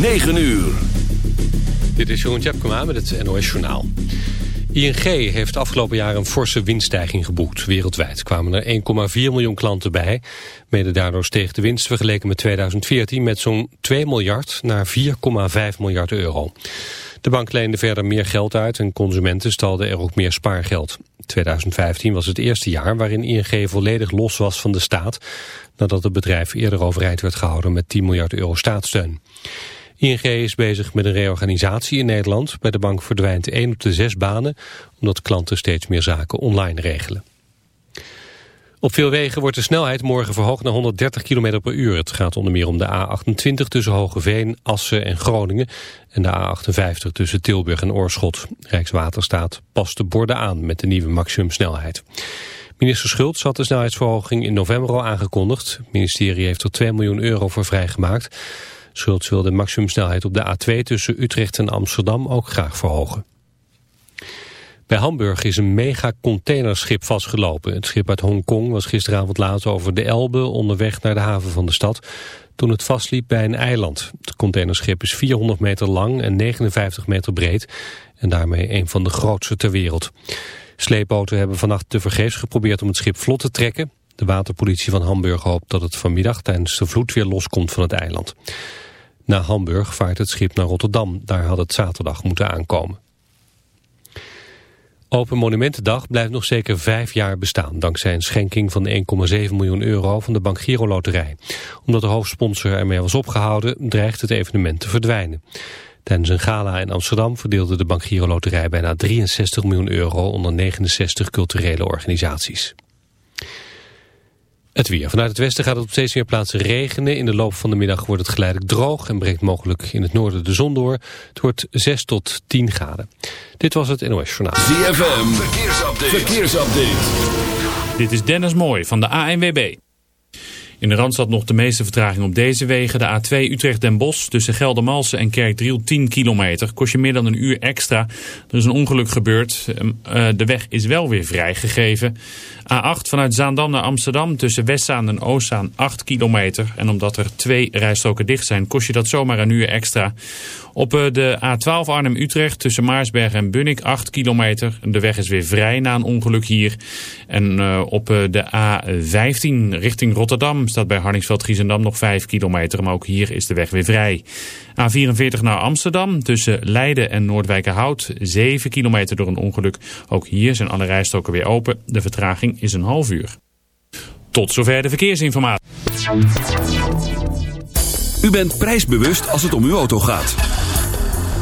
9 uur. Dit is Jeroen Tjepkema met het NOS Journaal. ING heeft afgelopen jaar een forse winststijging geboekt. Wereldwijd kwamen er 1,4 miljoen klanten bij. Mede daardoor steeg de winst vergeleken met 2014 met zo'n 2 miljard naar 4,5 miljard euro. De bank leende verder meer geld uit en consumenten stalden er ook meer spaargeld. 2015 was het eerste jaar waarin ING volledig los was van de staat... nadat het bedrijf eerder overeind werd gehouden met 10 miljard euro staatssteun. ING is bezig met een reorganisatie in Nederland. Bij de bank verdwijnt 1 op de 6 banen... omdat klanten steeds meer zaken online regelen. Op veel wegen wordt de snelheid morgen verhoogd naar 130 km per uur. Het gaat onder meer om de A28 tussen Hogeveen, Assen en Groningen... en de A58 tussen Tilburg en Oorschot. Rijkswaterstaat past de borden aan met de nieuwe maximumsnelheid. Minister Schultz had de snelheidsverhoging in november al aangekondigd. Het ministerie heeft er 2 miljoen euro voor vrijgemaakt. Schultz wil de maximumsnelheid op de A2 tussen Utrecht en Amsterdam ook graag verhogen. Bij Hamburg is een mega-containerschip vastgelopen. Het schip uit Hongkong was gisteravond laat over de Elbe onderweg naar de haven van de stad... toen het vastliep bij een eiland. Het containerschip is 400 meter lang en 59 meter breed... en daarmee een van de grootste ter wereld. Sleepboten hebben vannacht tevergeefs geprobeerd om het schip vlot te trekken. De waterpolitie van Hamburg hoopt dat het vanmiddag tijdens de vloed weer loskomt van het eiland. Na Hamburg vaart het schip naar Rotterdam. Daar had het zaterdag moeten aankomen. Open Monumentendag blijft nog zeker vijf jaar bestaan... dankzij een schenking van 1,7 miljoen euro van de Bank Giro Loterij. Omdat de hoofdsponsor ermee was opgehouden... dreigt het evenement te verdwijnen. Tijdens een gala in Amsterdam verdeelde de Bank Giro Loterij... bijna 63 miljoen euro onder 69 culturele organisaties. Het weer. Vanuit het westen gaat het op steeds meer plaatsen regenen. In de loop van de middag wordt het geleidelijk droog en breekt mogelijk in het noorden de zon door. Het wordt 6 tot 10 graden. Dit was het NOS Journaal. ZFM, verkeersupdate. verkeersupdate. Dit is Dennis Mooij van de ANWB. In de Randstad nog de meeste vertraging op deze wegen. De A2 Utrecht-Den Bosch tussen Geldermalsen en Kerkdriel 10 kilometer. Kost je meer dan een uur extra. Er is een ongeluk gebeurd. Ehm, eh, de weg is wel weer vrijgegeven. A8 vanuit Zaandam naar Amsterdam tussen Westzaan en Oostzaan 8 kilometer. En omdat er twee rijstroken dicht zijn kost je dat zomaar een uur extra. Op eh, de A12 Arnhem-Utrecht tussen Maarsberg en Bunnik 8 kilometer. De weg is weer vrij na een ongeluk hier. En uh, op de A15 richting Rotterdam staat bij Harningsveld-Giezendam nog 5 kilometer. Maar ook hier is de weg weer vrij. A44 naar Amsterdam tussen Leiden en Noordwijkerhout 7 kilometer door een ongeluk. Ook hier zijn alle rijstroken weer open. De vertraging is een half uur. Tot zover de verkeersinformatie. U bent prijsbewust als het om uw auto gaat.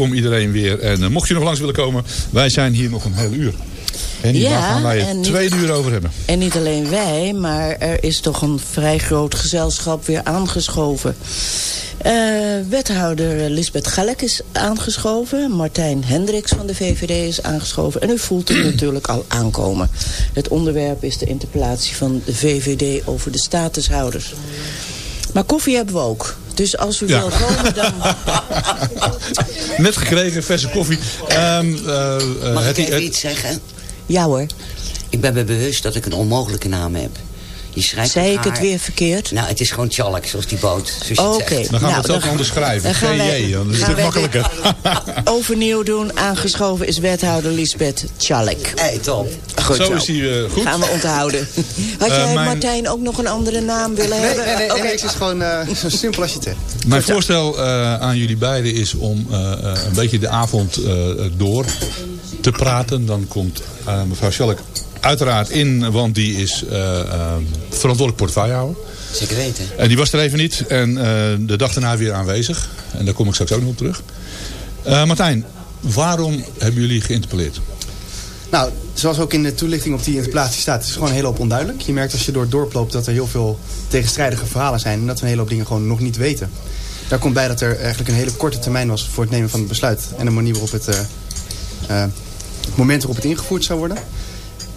Welkom iedereen weer. En eh, mocht je nog langs willen komen, wij zijn hier nog een hele uur. En hier Ja, gaan wij het niet- tweede uur over hebben. En niet alleen wij, maar er is toch een vrij groot gezelschap weer aangeschoven. Eh, wethouder Lisbeth Galek is aangeschoven. Martijn Hendricks van de VVD is aangeschoven. En u voelt het natuurlijk al aankomen. Het onderwerp is de interpellatie van de VVD over de statushouders. Maar koffie hebben we ook. Dus als u Ja. wil komen, dan... Net gekregen, verse koffie. Ehm, eh, eh, Mag het- ik even het- iets zeggen? Ja hoor. Ik ben me bewust dat ik een onmogelijke naam heb. Je schrijft Zei ik het weer verkeerd? Nou, het is gewoon Tjalk, zoals die boot. Je Oké. Dan gaan we Nou, het ook schrijven. dan gaan wij- GJ, dan is gaan het wij makkelijker. Overnieuw doen. Aangeschoven is wethouder Lisbeth Tjallik. Hey, top. Goed Zo zo. is hij eh, goed. Gaan we onthouden. Had Eh, jij, mijn- Martijn, ook nog een andere naam willen Nee, hebben? nee, nee, is gewoon eh, zo simpel als je het. Mijn voorstel eh, aan jullie beiden is om eh, eh, een beetje de avond eh, door te praten. Dan komt eh, mevrouw Schalk uiteraard in, want die is eh, eh, verantwoordelijk portefeuillehouder. Zeker weten. En die was er even niet. En eh, de dag daarna weer aanwezig. En daar kom ik straks ook nog op terug. Eh, Martijn, waarom hebben jullie geïnterpelleerd? Nou, zoals ook in de toelichting op die interpellatie staat, is het gewoon een hele hoop onduidelijk. Je merkt als je door het dorp loopt dat er heel veel tegenstrijdige verhalen zijn en dat we een hele hoop dingen gewoon nog niet weten. Daar komt bij dat er eigenlijk een hele korte termijn was voor het nemen van het besluit en de manier waarop het, eh, eh, het moment waarop het ingevoerd zou worden.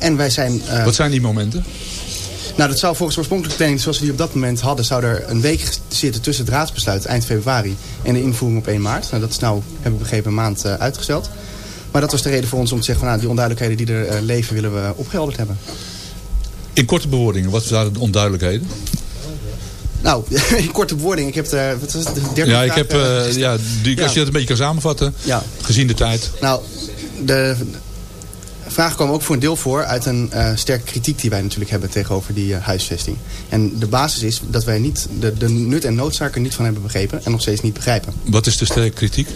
En wij zijn... eh, Wat zijn die momenten? Nou, dat zou volgens de oorspronkelijke planning zoals we die op dat moment hadden... zou er een week zitten tussen het raadsbesluit eind februari... en de invoering op 1 maart. Nou, dat is nou, heb ik begrepen, een maand eh, uitgesteld. Maar dat was de reden voor ons om te zeggen... van, nou, die onduidelijkheden die er eh, leven willen we opgehelderd hebben. In korte bewoordingen, wat waren de onduidelijkheden? Nou, in korte bewoording, ik heb de, wat was het, de derde Ja, ik heb, ja, die, als je dat een beetje kan samenvatten, Ja. gezien de tijd. Nou, de vragen komen ook voor een deel voor uit een eh, sterke kritiek die wij natuurlijk hebben tegenover die eh, huisvesting. En de basis is dat wij niet de, de nut en noodzaak er niet van hebben begrepen en nog steeds niet begrijpen. Wat is de sterke kritiek?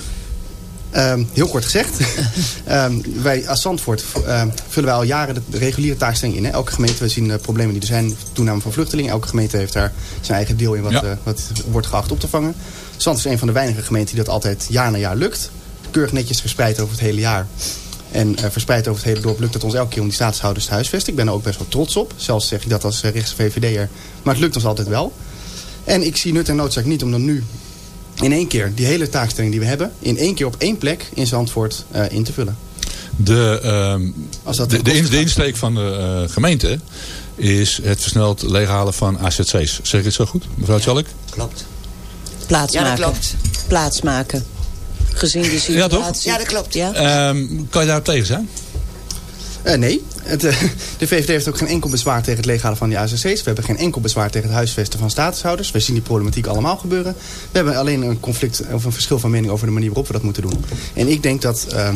Ehm, heel kort gezegd, ehm, wij als Zandvoort ehm, vullen wij al jaren de, reguliere taakstelling in. Hè? Elke gemeente, we zien de problemen die er zijn, toename van vluchtelingen. Elke gemeente heeft daar zijn eigen deel in wat, Ja. eh, wat wordt geacht op te vangen. Zandvoort is een van de weinige gemeenten die dat altijd jaar na jaar lukt. Keurig netjes verspreid over het hele jaar. En eh, verspreid over het hele dorp lukt het ons elke keer om die staatshouders te huisvesten. Ik ben er ook best wel trots op. Zelfs zeg ik dat als uh, rechtse VVD'er. Maar het lukt ons altijd wel. En ik zie nut en noodzaak niet om dan nu in één keer die hele taakstelling die we hebben... in één keer op één plek in Zandvoort eh, in te vullen. De, ehm, Als dat de, insteek van de eh, gemeente is het versneld leeghalen van AZC's. Zeg ik het zo goed, mevrouw Tjallik? Klopt. Plaatsmaken. Ja, dat klopt. Plaatsmaken. Gezien de situatie. Ja, toch? Ja, dat klopt. Ja? Ehm, kan je daarop tegen zijn? Eh, nee, het, eh, de VVD heeft ook geen enkel bezwaar tegen het leeghalen van die AZC's. We hebben geen enkel bezwaar tegen het huisvesten van statushouders. We zien die problematiek allemaal gebeuren. We hebben alleen een conflict of een verschil van mening over de manier waarop we dat moeten doen. En ik denk dat eh,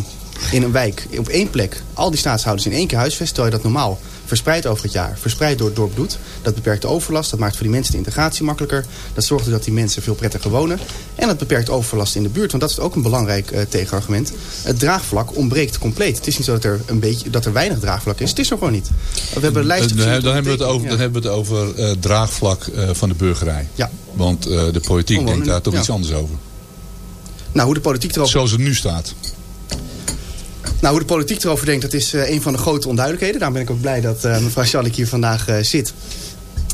in een wijk op één plek al die staatshouders in één keer huisvesten... terwijl je dat normaal verspreid over het jaar, verspreid door het dorp doet. Dat beperkt de overlast, dat maakt voor die mensen de integratie makkelijker. Dat zorgt ervoor dat die mensen veel prettiger wonen. En dat beperkt overlast in de buurt, want dat is ook een belangrijk eh, tegenargument. Het draagvlak ontbreekt compleet. Het is niet zo dat er, een beetje, dat er weinig draagvlak is, het is er gewoon niet. We hebben een lijst Dan, dan hebben we het over, ja. dan hebben we het over draagvlak eh, van de burgerij. Ja. Want eh, de politiek denkt daar toch ja. iets anders over. Nou, hoe de politiek erover Zoals het nu staat. Nou, hoe de politiek erover denkt, dat is eh, een van de grote onduidelijkheden. Daarom ben ik ook blij dat eh, mevrouw Schallik hier vandaag eh, zit.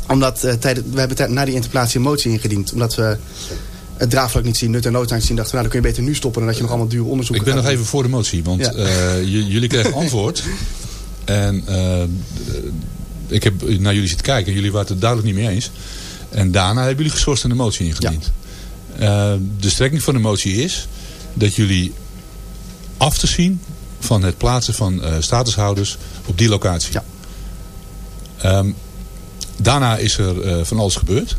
Omdat tijdens, we hebben na die interpellatie een motie ingediend. Omdat we het draagvlak niet zien, nut en nood aan zien. Dachten we, nou, dan kun je beter nu stoppen dan dat je nog allemaal duur onderzoek Ik ben nog even voor de motie, want Ja. jullie kregen antwoord. En ik heb naar jullie zitten kijken. Jullie waren het er duidelijk niet mee eens. En daarna hebben jullie geschorst en de motie ingediend. De strekking van de motie is dat jullie af te zien van het plaatsen van eh, statushouders op die locatie. Ja. Ehm, daarna is er eh, van alles gebeurd.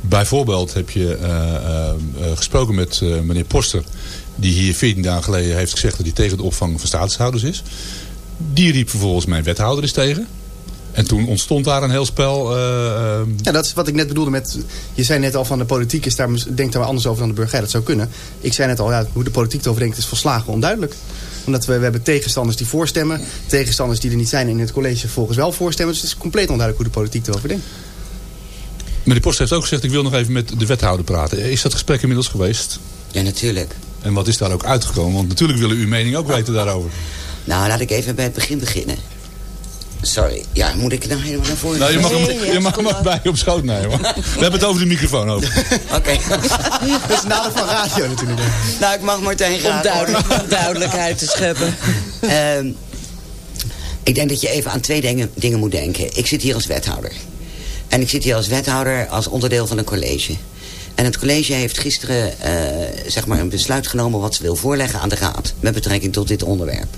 Bijvoorbeeld heb je eh, gesproken met meneer Poster. Die hier 14 dagen geleden heeft gezegd dat hij tegen de opvang van statushouders is. Die riep vervolgens mijn wethouder eens tegen. En toen ontstond daar een heel spel. Ja, dat is wat ik net bedoelde met... Je zei net al van de politiek is daar, denkt daar anders over dan de burger. Ja, dat zou kunnen. Ik zei net al, ja, hoe de politiek erover denkt is volslagen onduidelijk. Omdat we, we hebben tegenstanders die voorstemmen. Tegenstanders die er niet zijn en in het college volgens wel voorstemmen. Dus het is compleet onduidelijk hoe de politiek erover denkt. meneer Poster heeft ook gezegd ik wil nog even met de wethouder praten. Is dat gesprek inmiddels geweest? Ja, natuurlijk. En wat is daar ook uitgekomen? Want natuurlijk willen we uw mening ook weten daarover. Nou, laat ik even bij het begin beginnen. Sorry, ja, moet ik nou helemaal naar voren? Nou, je mag, hem, Nee, ja, je mag hem bij je op schoot nemen. We hebben het over de microfoon over. Oké. Dat is nadeel van radio natuurlijk. nou, ik mag Martijn graag. Om duidelijk, duidelijkheid te scheppen. Ehm, ik denk dat je even aan twee dingen, dingen moet denken. Ik zit hier als wethouder. En ik zit hier als wethouder als onderdeel van een college. En het college heeft gisteren eh, zeg maar een besluit genomen... wat ze wil voorleggen aan de raad. Met betrekking tot dit onderwerp.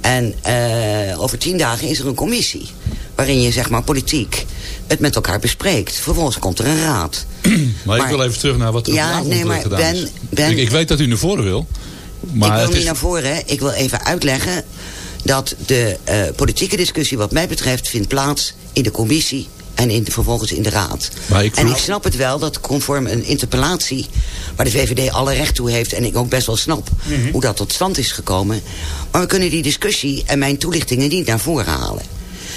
En eh, over tien dagen is er een commissie. Waarin je zeg maar politiek het met elkaar bespreekt. Vervolgens komt er een raad. Maar, ik Maar- wil even terug naar wat er Ja, nee, maar gedaan Ben- is. Ben- ik, ik weet dat u naar voren wil. Maar ik wil niet is, naar voren. Ik wil even uitleggen dat de eh, politieke discussie wat mij betreft vindt plaats in de commissie en in, vervolgens in de raad. Maar ik en ik snap het wel dat conform een interpellatie waar de VVD alle recht toe heeft en ik ook best wel snap Mhm. hoe dat tot stand is gekomen. Maar we kunnen die discussie en mijn toelichtingen niet naar voren halen.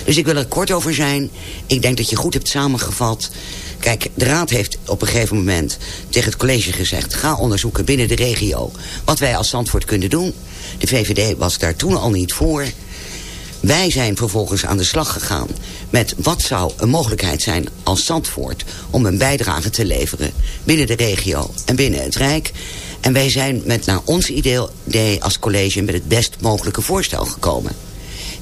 Dus ik wil er kort over zijn. Ik denk dat je goed hebt samengevat. Kijk, de raad heeft op een gegeven moment tegen het college gezegd... ga onderzoeken binnen de regio wat wij als Zandvoort kunnen doen. De VVD was daar toen al niet voor. Wij zijn vervolgens aan de slag gegaan met wat zou een mogelijkheid zijn als Zandvoort... om een bijdrage te leveren binnen de regio en binnen het Rijk. En wij zijn met naar ons idee als college met het best mogelijke voorstel gekomen.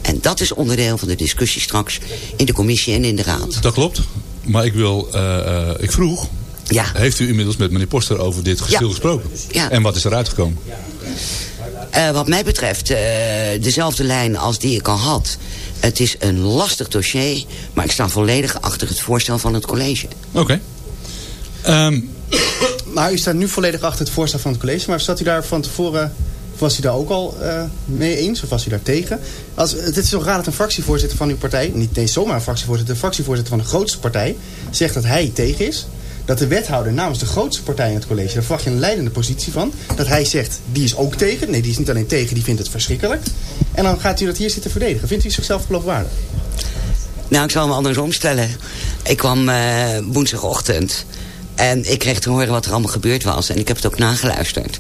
En dat is onderdeel van de discussie straks in de commissie en in de raad. dat klopt. Maar ik, wil, eh, eh, ik vroeg, Ja. heeft u inmiddels met meneer Poster over dit geschil Ja. gesproken? Ja. En wat is eruit gekomen? Eh, wat mij betreft dezelfde lijn als die ik al had. Het is een lastig dossier, maar ik sta volledig achter het voorstel van het college. Oké. Ehm, Maar u staat nu volledig achter het voorstel van het college. Maar zat u daar van tevoren... Was u daar ook al eh, mee eens of was u daar tegen? Als, het is toch raar dat een fractievoorzitter van uw partij... niet eens zomaar een fractievoorzitter... de fractievoorzitter van de grootste partij... zegt dat hij tegen is. Dat de wethouder namens de grootste partij in het college... daar verwacht je een leidende positie van. Dat hij zegt, die is ook tegen. Nee, die is niet alleen tegen, die vindt het verschrikkelijk. En dan gaat u dat hier zitten verdedigen. Vindt u zichzelf geloofwaardig? Nou, ik zal me andersom stellen. Ik kwam eh, woensdagochtend en ik kreeg te horen wat er allemaal gebeurd was. En ik heb het ook nageluisterd.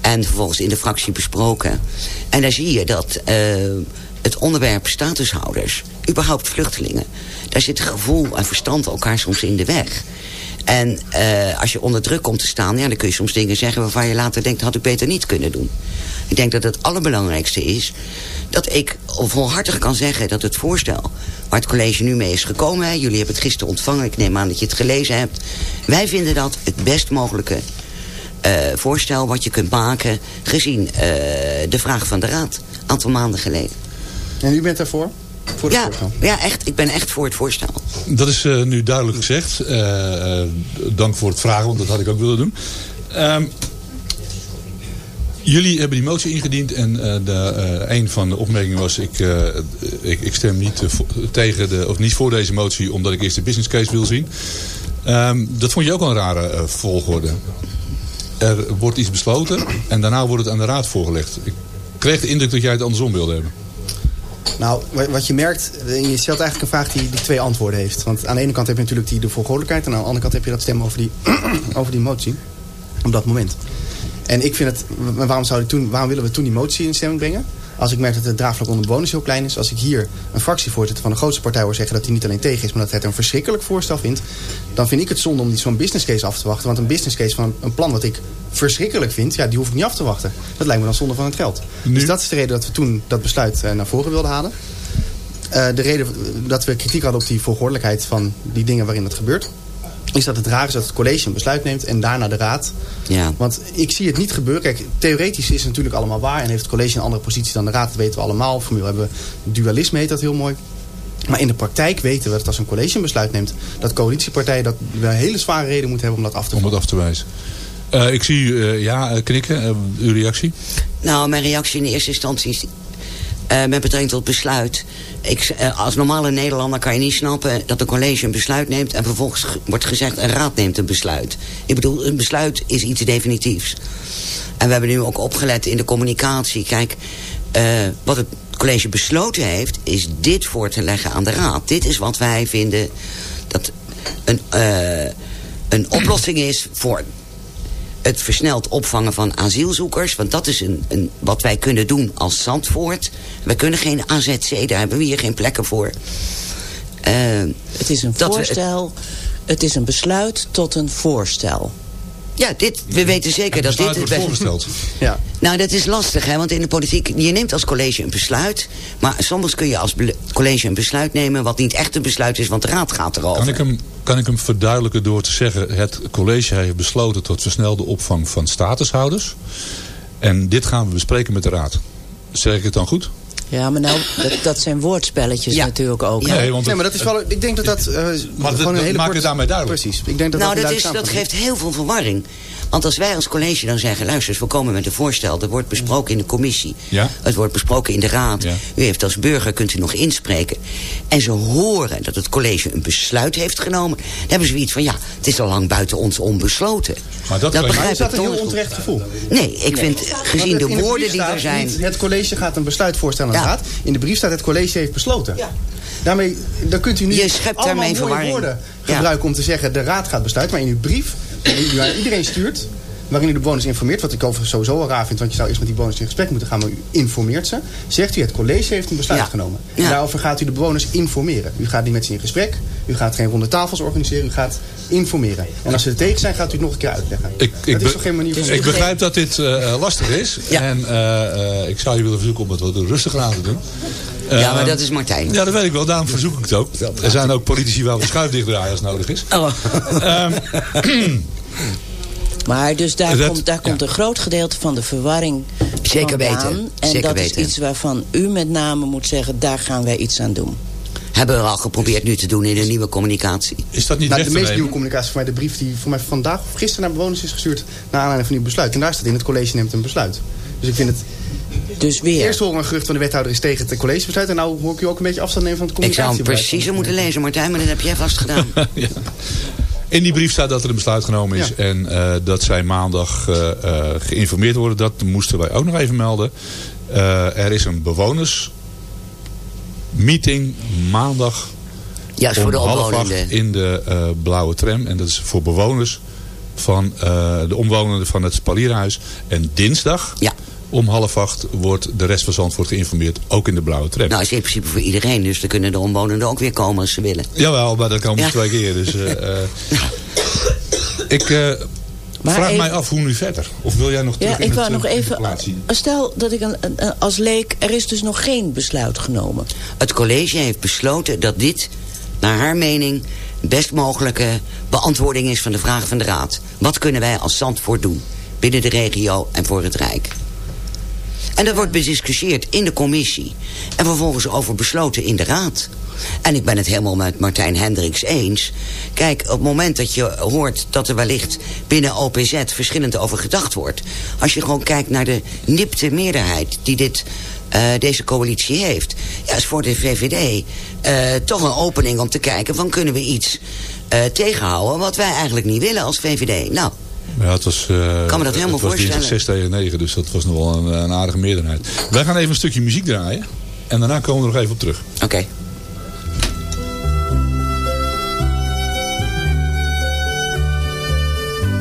En vervolgens in de fractie besproken. En daar zie je dat eh, het onderwerp statushouders, überhaupt vluchtelingen... daar zit gevoel en verstand elkaar soms in de weg. En eh, als je onder druk komt te staan, ja, dan kun je soms dingen zeggen... waarvan je later denkt, had ik beter niet kunnen doen. Ik denk dat het allerbelangrijkste is dat ik volhartig kan zeggen dat het voorstel... waar het college nu mee is gekomen... Jullie hebben het gisteren ontvangen, ik neem aan dat je het gelezen hebt... wij vinden dat het best mogelijke eh, voorstel wat je kunt maken... gezien eh, de vraag van de raad, een aantal maanden geleden. En u bent daarvoor? Voor het Ja, voorstel? ja, echt, ik ben echt voor het voorstel. dat is eh, nu duidelijk gezegd. Eh, eh, dank voor het vragen, want dat had ik ook willen doen. Ehm, Jullie hebben die motie ingediend en eh, de, eh, een van de opmerkingen was... Ik, eh, ik, ik stem niet, tegen de, of niet voor deze motie omdat ik eerst de business case wil zien. Ehm, dat vond je ook wel een rare eh, volgorde. Er wordt iets besloten en daarna wordt het aan de raad voorgelegd. Ik kreeg de indruk dat jij het andersom wilde hebben. Nou, wa- wat je merkt, eh, je stelt eigenlijk een vraag die, die twee antwoorden heeft. Want aan de ene kant heb je natuurlijk die, de volgordelijkheid... en aan de andere kant heb je dat stemmen over die, over die motie. Op dat moment. En ik vind het, wa- waarom, zou toen, waarom willen we toen die motie in stemming brengen? Als ik merk dat het draagvlak onder bewoners heel klein is. Als ik hier een fractievoorzitter van de grootste partij hoor zeggen... dat hij niet alleen tegen is, maar dat hij het een verschrikkelijk voorstel vindt... dan vind ik het zonde om die zo'n business case af te wachten. Want een business case van een, plan wat ik verschrikkelijk vind... ja, die hoef ik niet af te wachten. Dat lijkt me dan zonde van het geld. Dus dat is de reden dat we toen dat besluit eh, naar voren wilden halen. Eh, de reden dat we kritiek hadden op die volgordelijkheid van die dingen waarin het gebeurt... is dat het raar is dat het college een besluit neemt en daarna de raad. Ja. Want ik zie het niet gebeuren. Kijk, theoretisch is het natuurlijk allemaal waar... en heeft het college een andere positie dan de raad, dat weten we allemaal. Formule hebben we dualisme, heet dat heel mooi. Maar in de praktijk weten we dat als een college een besluit neemt... dat coalitiepartijen dat we een hele zware reden moeten hebben om dat af te Om het af te wijzen. Eh, ik zie u eh, ja eh, knikken. Uw reactie? Nou, mijn reactie in eerste instantie is... eh, met betrekking tot besluit. Ik, eh, als normale Nederlander kan je niet snappen dat een college een besluit neemt... en vervolgens ge- wordt gezegd een raad neemt een besluit. Ik bedoel, een besluit is iets definitiefs. En we hebben nu ook opgelet in de communicatie. Kijk, eh, wat het college besloten heeft... is dit voor te leggen aan de raad. Dit is wat wij vinden dat een, een oplossing is voor het versneld opvangen van asielzoekers. Want dat is een, een, wat wij kunnen doen als Zandvoort. We kunnen geen AZC, daar hebben we hier geen plekken voor. Eh, Het is een we- voorstel, het is een besluit tot een voorstel. Ja, dit, we weten zeker dat dit... wordt voorgesteld. Ja. Nou, dat is lastig, hè, want in de politiek... je neemt als college een besluit... maar soms kun je als college een besluit nemen... wat niet echt een besluit is, want de raad gaat erover. Kan ik, hem, kan ik hem verduidelijken door te zeggen... het college heeft besloten tot versnelde opvang van statushouders. En dit gaan we bespreken met de raad. Zeg ik het dan goed? Ja, maar nou, dat, dat zijn woordspelletjes Ja. natuurlijk ook. Nee, want Nee, maar dat is wel, ik denk dat dat... eh, dat- gewoon een hele maak korte- het daarmee duidelijk. Precies. Ik denk dat nou, dat, dat, is, dat geeft heel veel verwarring. Want als wij als college dan zeggen... luister, eens, we komen met een voorstel... dat wordt besproken in de commissie. Ja. Het wordt besproken in de raad. Ja. U heeft als burger, kunt u nog inspreken. En ze horen dat het college een besluit heeft genomen. Dan hebben ze iets van... ja, het is al lang buiten ons onbesloten. Maar dat Maar begrijp is dat ik een heel onterecht gevoel? Nee, ik vind, gezien de woorden die er zijn... niet, het college gaat een besluit voorstellen aan de Ja. raad. In de brief staat het college heeft besloten. Daarmee, dan kunt u nu Je schept allemaal daarmee mooie verwarring. woorden Ja. gebruiken om te zeggen de raad gaat besluiten. Maar in uw brief, aan iedereen stuurt, waarin u de bewoners informeert... wat ik overigens sowieso al raar vind, want je zou eerst met die bewoners in gesprek moeten gaan... maar u informeert ze, zegt u het college heeft een besluit Ja. genomen. Ja. En daarover gaat u de bewoners informeren. U gaat niet met ze in gesprek, u gaat geen ronde tafels organiseren, u gaat informeren. En als ze er tegen zijn, gaat u het nog een keer uitleggen. Ik, ik, dat be- is toch geen manier van... ik begrijp dat dit eh, eh, lastig is. Ja. En eh, eh, ik zou je willen verzoeken om het wat rustiger aan te doen. Ja, maar dat is Martijn. Ja, dat weet ik wel. Daarom verzoek ik het ook. Er zijn ook politici waar we schuif dichtdraaien als nodig is. Oh. Maar dus daar, Dat- komt, daar ja. komt een groot gedeelte van de verwarring Zeker vandaan. weten. En Zeker dat weten. is iets waarvan u met name moet zeggen, daar gaan wij iets aan doen. Hebben we al geprobeerd nu te doen in de nieuwe communicatie. is dat niet Nou, de meest nieuwe communicatie voor mij, de brief die voor mij vandaag of gisteren naar bewoners is gestuurd... naar aanleiding van uw besluit. En daar staat in, het college neemt een besluit. Dus ik vind het... Dus weer. Eerst horen we een gerucht van de wethouder is tegen het collegebesluit... en nou hoor ik u ook een beetje afstand nemen van het Ik zou hem communicatiebeleid. precies moeten lezen, Martijn, maar dat heb jij vast gedaan. Ja. In die brief staat dat er een besluit genomen is. Ja. En eh, dat zij maandag eh, eh, geïnformeerd worden. Dat moesten wij ook nog even melden. Er is een bewonersmeeting maandag Ja, is voor om de half acht omwonenden. in de blauwe tram. En dat is voor bewoners van de omwonenden van het Spalierhuis. En dinsdag Ja. Om half acht wordt de rest van Zandvoort geïnformeerd. Ook in de blauwe tram. Nou, is in principe voor iedereen, dus dan kunnen de omwonenden ook weer komen als ze willen. Jawel, maar dat kan Ja. twee keer. Dus, eh, eh, ik eh, vraag even- mij af hoe nu verder. Of wil jij nog terug Ja, in ik wou eh, nog even... Stel dat ik een- als leek... Er is dus nog geen besluit genomen. Het college heeft besloten dat dit, naar haar mening, best mogelijke beantwoording is van de vraag van de raad. Wat kunnen wij als Zandvoort doen? Binnen de regio en voor het Rijk. En dat wordt bediscussieerd in de commissie. En vervolgens over besloten in de raad. En ik ben het helemaal met Martijn Hendricks eens. Kijk, op het moment dat je hoort dat er wellicht binnen OPZ verschillend over gedacht wordt. Als je gewoon kijkt naar de nipte meerderheid die dit, uh, deze coalitie heeft. Ja, is voor de VVD uh, toch een opening om te kijken van kunnen we iets uh, tegenhouden wat wij eigenlijk niet willen als VVD. Nou, ja, het was, uh, kan me dat helemaal het was voorstellen. 6 tegen 9, dus dat was nog wel een, een, aardige meerderheid. Wij gaan even een stukje muziek draaien. En daarna komen we er nog even op terug. Oké. Okay.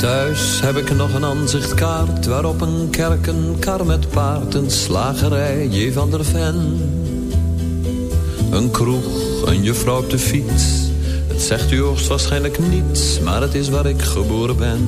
Thuis heb ik nog een aanzichtkaart waarop een kerk, een kar met paard, een slagerij, J. van der Ven. Een kroeg, een juffrouw op de fiets. Het zegt u hoogstwaarschijnlijk niets, maar het is waar ik geboren ben.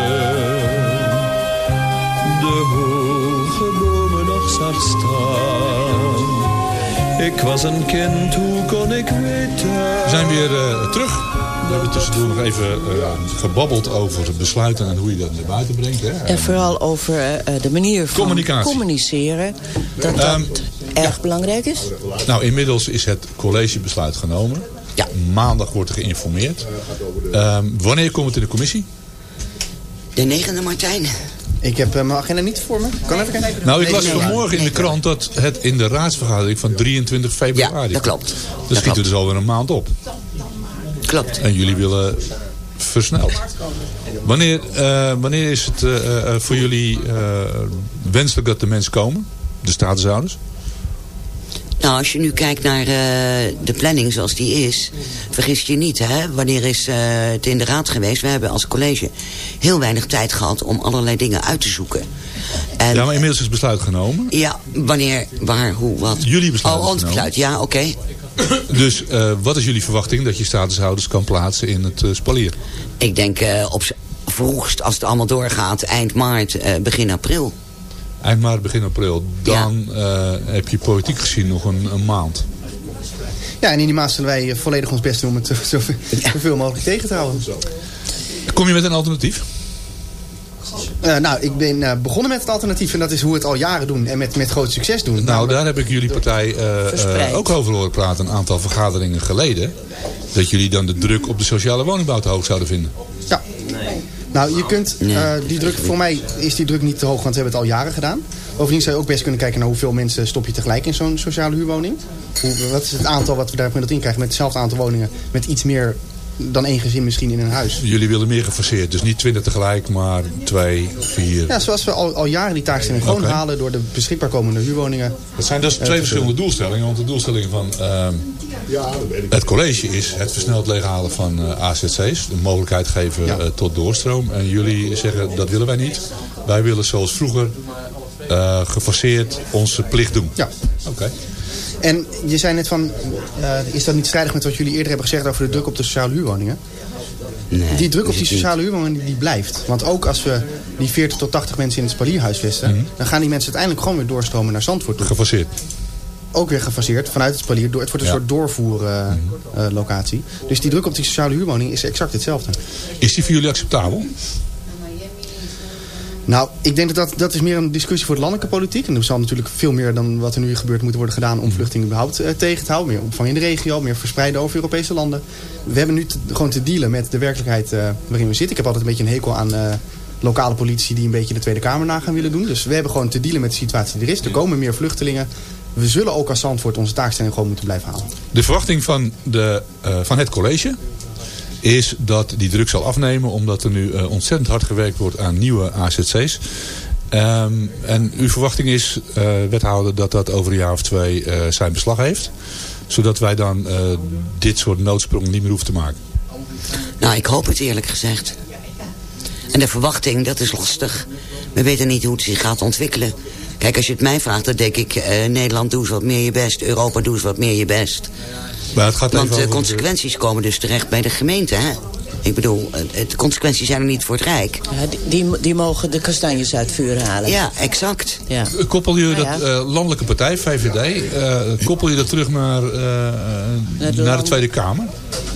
zag staan. Ik was een kind, hoe kon ik weten? We zijn weer uh, terug. We hebben tussendoor nog even uh, gebabbeld over besluiten en hoe je dat naar buiten brengt. Hè? En vooral over uh, de manier van Communicatie. communiceren. Dat dat um, erg ja. belangrijk is. Nou, inmiddels is het collegebesluit genomen. Ja. Maandag wordt er geïnformeerd. Um, wanneer komt het in de commissie? De negende Martijn. Ik heb uh, mijn agenda niet voor me. Kan even kijken? Nou, ik las vanmorgen in de krant dat het in de raadsvergadering van 23 februari... Ja, dat klopt. Dus dat schiet er klopt. dus alweer een maand op. Klopt. En jullie willen versneld. Wanneer, uh, wanneer is het uh, voor jullie wenselijk dat de mensen komen? De statushouders? Nou, als je nu kijkt naar uh, de planning zoals die is... vergis je niet, hè? Wanneer is uh, het in de raad geweest? We hebben als college heel weinig tijd gehad... om allerlei dingen uit te zoeken. En, ja, maar inmiddels is besluit genomen. Ja, wanneer, waar, hoe, wat. Jullie besluit Oh, ons besluit, ja, oké. Okay. Dus uh, wat is jullie verwachting dat je statushouders kan plaatsen in het spalier? Ik denk op vroegst, als het allemaal doorgaat, eind maart, begin april eind maart, begin april. Dan ja. uh, heb je politiek gezien nog een, een, maand. Ja, en in die maand zullen wij volledig ons best doen om het zoveel, zoveel mogelijk tegen te houden. Kom je met een alternatief? Eh, nou, ik ben eh, begonnen met het alternatief en dat is hoe we het al jaren doen en met, met groot succes doen. Nou, daar heb ik jullie partij eh, eh, ook over horen praten een aantal vergaderingen geleden. Dat jullie dan de druk op de sociale woningbouw te hoog zouden vinden. Ja. Nou, je kunt, eh, die druk, voor mij is die druk niet te hoog, want we hebben het al jaren gedaan. Bovendien zou je ook best kunnen kijken naar hoeveel mensen stop je tegelijk in zo'n sociale huurwoning. Hoe, wat is het aantal wat we daar gemiddeld in krijgen met hetzelfde aantal woningen, met iets meer dan één gezin misschien in een huis. Jullie willen meer gefaseerd. Dus niet 20 tegelijk, maar 2, 4. Ja, zoals we al, al jaren die taakstelling gewoon halen door de beschikbaar komende huurwoningen. Dat zijn dus eh, twee verschillende doelstellingen. Want de doelstelling van ehm, het college is het versneld leeghalen van eh, AZC's. De mogelijkheid geven eh, tot doorstroom. En jullie zeggen dat willen wij niet. Wij willen zoals vroeger eh, gefaseerd onze plicht doen. Ja. Oké. En je zei net van, is dat niet strijdig met wat jullie eerder hebben gezegd over de druk op de sociale huurwoningen? Nee, die druk op die sociale huurwoningen die, blijft. Want ook als we die 40 tot 80 mensen in het spalier huisvesten... Mhm. dan gaan die mensen uiteindelijk gewoon weer doorstromen naar Zandvoort toe. Gefaseerd. Ook weer gefaseerd vanuit het spalier. Door, het wordt een Ja. soort doorvoerlocatie. dus die druk op die sociale huurwoning is exact hetzelfde. Is die voor jullie acceptabel? Nou, ik denk dat, dat dat is meer een discussie voor de landelijke politiek. En er zal natuurlijk veel meer dan wat er nu gebeurt moeten worden gedaan... om vluchtelingen überhaupt eh, tegen te houden. Meer opvang in de regio, meer verspreiden over Europese landen. We hebben nu te- gewoon te dealen met de werkelijkheid eh, waarin we zitten. Ik heb altijd een beetje een hekel aan eh, lokale politici... die een beetje de Tweede Kamer na gaan willen doen. Dus we hebben gewoon te dealen met de situatie die er is. Er komen meer vluchtelingen. We zullen ook als Zandvoort onze taakstelling gewoon moeten blijven halen. De verwachting van, de, eh, van het college is dat die druk zal afnemen. Omdat er nu eh, ontzettend hard gewerkt wordt aan nieuwe AZC's. Ehm, en uw verwachting is, eh, wethouder, dat dat over een jaar of twee eh, zijn beslag heeft. Zodat wij dan eh, dit soort noodsprongen niet meer hoeven te maken. Nou, ik hoop het eerlijk gezegd. En de verwachting, dat is lastig. We weten niet hoe het zich gaat ontwikkelen. Kijk, als je het mij vraagt, dan denk ik... eh, Nederland, doe eens wat meer je best. Europa, doe eens wat meer je best. Maar het gaat Want de consequenties komen dus terecht bij de gemeente, hè? Ik bedoel, eh, de consequenties zijn er niet voor het Rijk. Ja, die, die, die mogen de kastanjes uit het vuur halen. Ja, exact. Ja. Koppel je dat ja. eh, landelijke partij, VVD, eh, koppel je dat terug naar, eh, eh, naar de Tweede Kamer?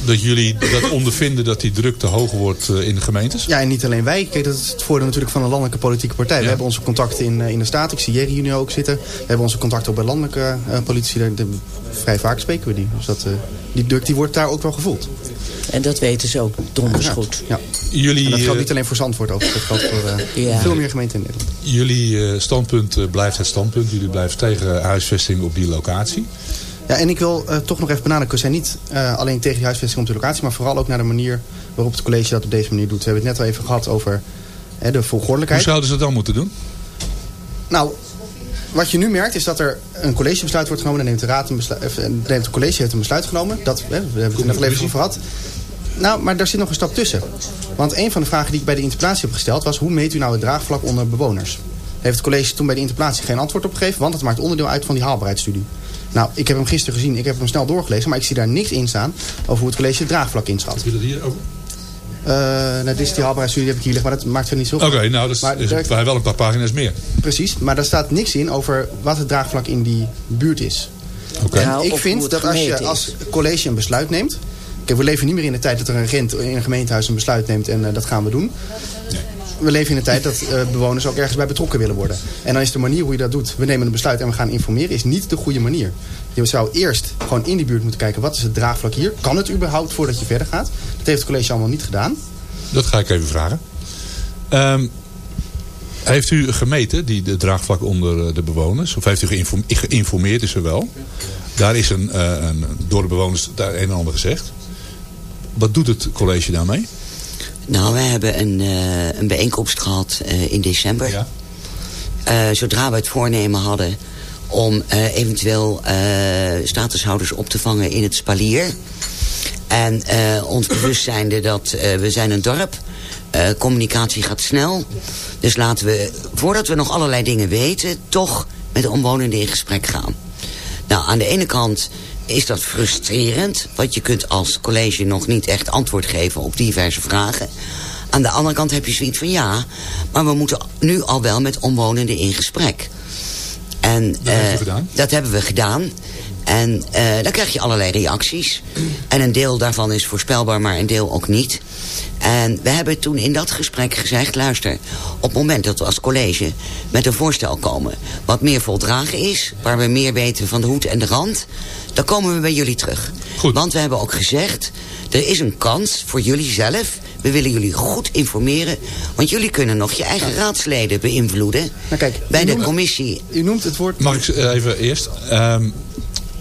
Dat jullie dat ondervinden dat die druk te hoog wordt eh, in de gemeentes? Ja, en niet alleen wij. Kijk, dat is het voordeel natuurlijk van een landelijke politieke partij. We hebben onze contacten in, eh, in de Staat. Ik zie Jerry hier nu ook zitten. We hebben onze contacten ook bij landelijke eh, politici. Daar- vrij vaak spreken we die. Dus dat, eh, die druk die wordt daar ook wel gevoeld. En dat weten ze ook donders goed. Ja. Jullie, en dat geldt eh, niet alleen voor Zandvoort ook. Dat geldt voor eh, Ja. veel meer gemeenten in Nederland. Jullie eh, standpunt eh, blijft het standpunt. Jullie blijven tegen huisvesting op die locatie. Ja, en ik wil eh, toch nog even benadrukken. We zijn niet eh, alleen tegen die huisvesting op de locatie... maar vooral ook naar de manier waarop het college dat op deze manier doet. We hebben het net al even gehad over hè, de Hoe volgordelijkheid. zouden ze dat dan moeten doen? Nou, wat je nu merkt is dat er een collegebesluit wordt genomen. Dan neemt de, raad een besluit, of, neemt het college heeft een besluit genomen. Dat, hè, we hebben het er net al even over gehad. Nou, maar daar zit nog een stap tussen. Want een van de vragen die ik bij de interpellatie heb gesteld was... hoe meet u nou het draagvlak onder bewoners? Heeft het college toen bij de interpellatie geen antwoord op gegeven... want het maakt onderdeel uit van die haalbaarheidsstudie. Nou, ik heb hem gisteren gezien, ik heb hem snel doorgelezen... maar ik zie daar niks in staan over hoe het college het draagvlak inschat. Wil je dat hier over? Eh nou, dit is die haalbaarheidsstudie die heb ik hier liggen, maar dat maakt er niet zo Oké, nou, dat is, Maar is daar- wij wel een paar pagina's meer. Precies, maar daar staat niks in over wat het draagvlak in die buurt is. Oké. Nou, ik vind dat als je als college een besluit neemt... We leven niet meer in de tijd dat er een rent in een gemeentehuis een besluit neemt en eh, dat gaan we doen. We leven in de tijd dat eh, bewoners ook ergens bij betrokken willen worden. En dan is de manier hoe je dat doet, we nemen een besluit en we gaan informeren, is niet de goede manier. Je zou eerst gewoon in die buurt moeten kijken, wat is het draagvlak hier? Kan het überhaupt voordat je verder gaat? Dat heeft het college allemaal niet gedaan. Dat ga ik even vragen. Ehm, heeft u gemeten, die, de draagvlak onder eh, de bewoners? Of heeft u geïnform- geïnformeerd, is er wel? Daar is een, een, door de bewoners daar een en ander gezegd. Wat doet het college daarmee? Nou, we hebben een, eh, een bijeenkomst gehad eh, in december. Eh, zodra we het voornemen hadden om eventueel statushouders op te vangen in het spalier. En ons bewust zijnde dat we zijn een dorp. Communicatie gaat snel. Dus laten we, voordat we nog allerlei dingen weten... toch met de omwonenden in gesprek gaan. Nou, aan de ene kant is dat frustrerend... want je kunt als college nog niet echt antwoord geven op diverse vragen. Aan de andere kant heb je zoiets van ja... maar we moeten nu al wel met omwonenden in gesprek. En, Dat eh? Dat hebben we gedaan. En eh, dan krijg je allerlei reacties. En een deel daarvan is voorspelbaar, maar een deel ook niet. En we hebben toen in dat gesprek gezegd... luister, op het moment dat we als college met een voorstel komen... wat meer voldragen is, waar we meer weten van de hoed en de rand... dan komen we bij jullie terug. Want we hebben ook gezegd... er is een kans voor jullie zelf... We willen jullie goed informeren, want jullie kunnen nog je eigen raadsleden beïnvloeden. Nou, kijk, bij de noemt- commissie. U noemt het woord... Mag ik eh, even eerst? Ehm,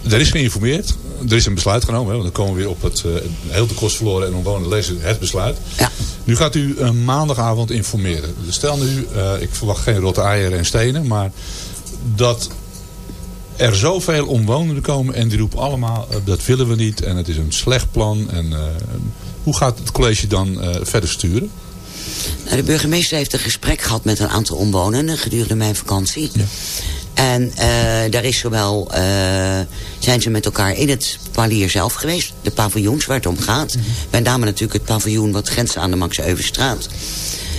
er is geïnformeerd. Er is een besluit genomen. Hè, want dan komen we weer op het eh, heel de kost verloren en omwonenden lezen het besluit. Nu gaat u eh, maandagavond informeren. Dus stel nu, eh, ik verwacht geen rotte eieren en stenen. Maar dat er zoveel omwonenden komen en die roepen allemaal... dat willen we niet en het is een slecht plan. En, hoe gaat het college dan verder sturen? Nou, de burgemeester heeft een gesprek gehad met een aantal omwonenden gedurende mijn vakantie. En eh, daar is zowel, eh, zijn ze met elkaar in het palier zelf geweest. De paviljoens waar het om gaat. Met name natuurlijk het paviljoen wat grenst aan de Max Euvenstraat.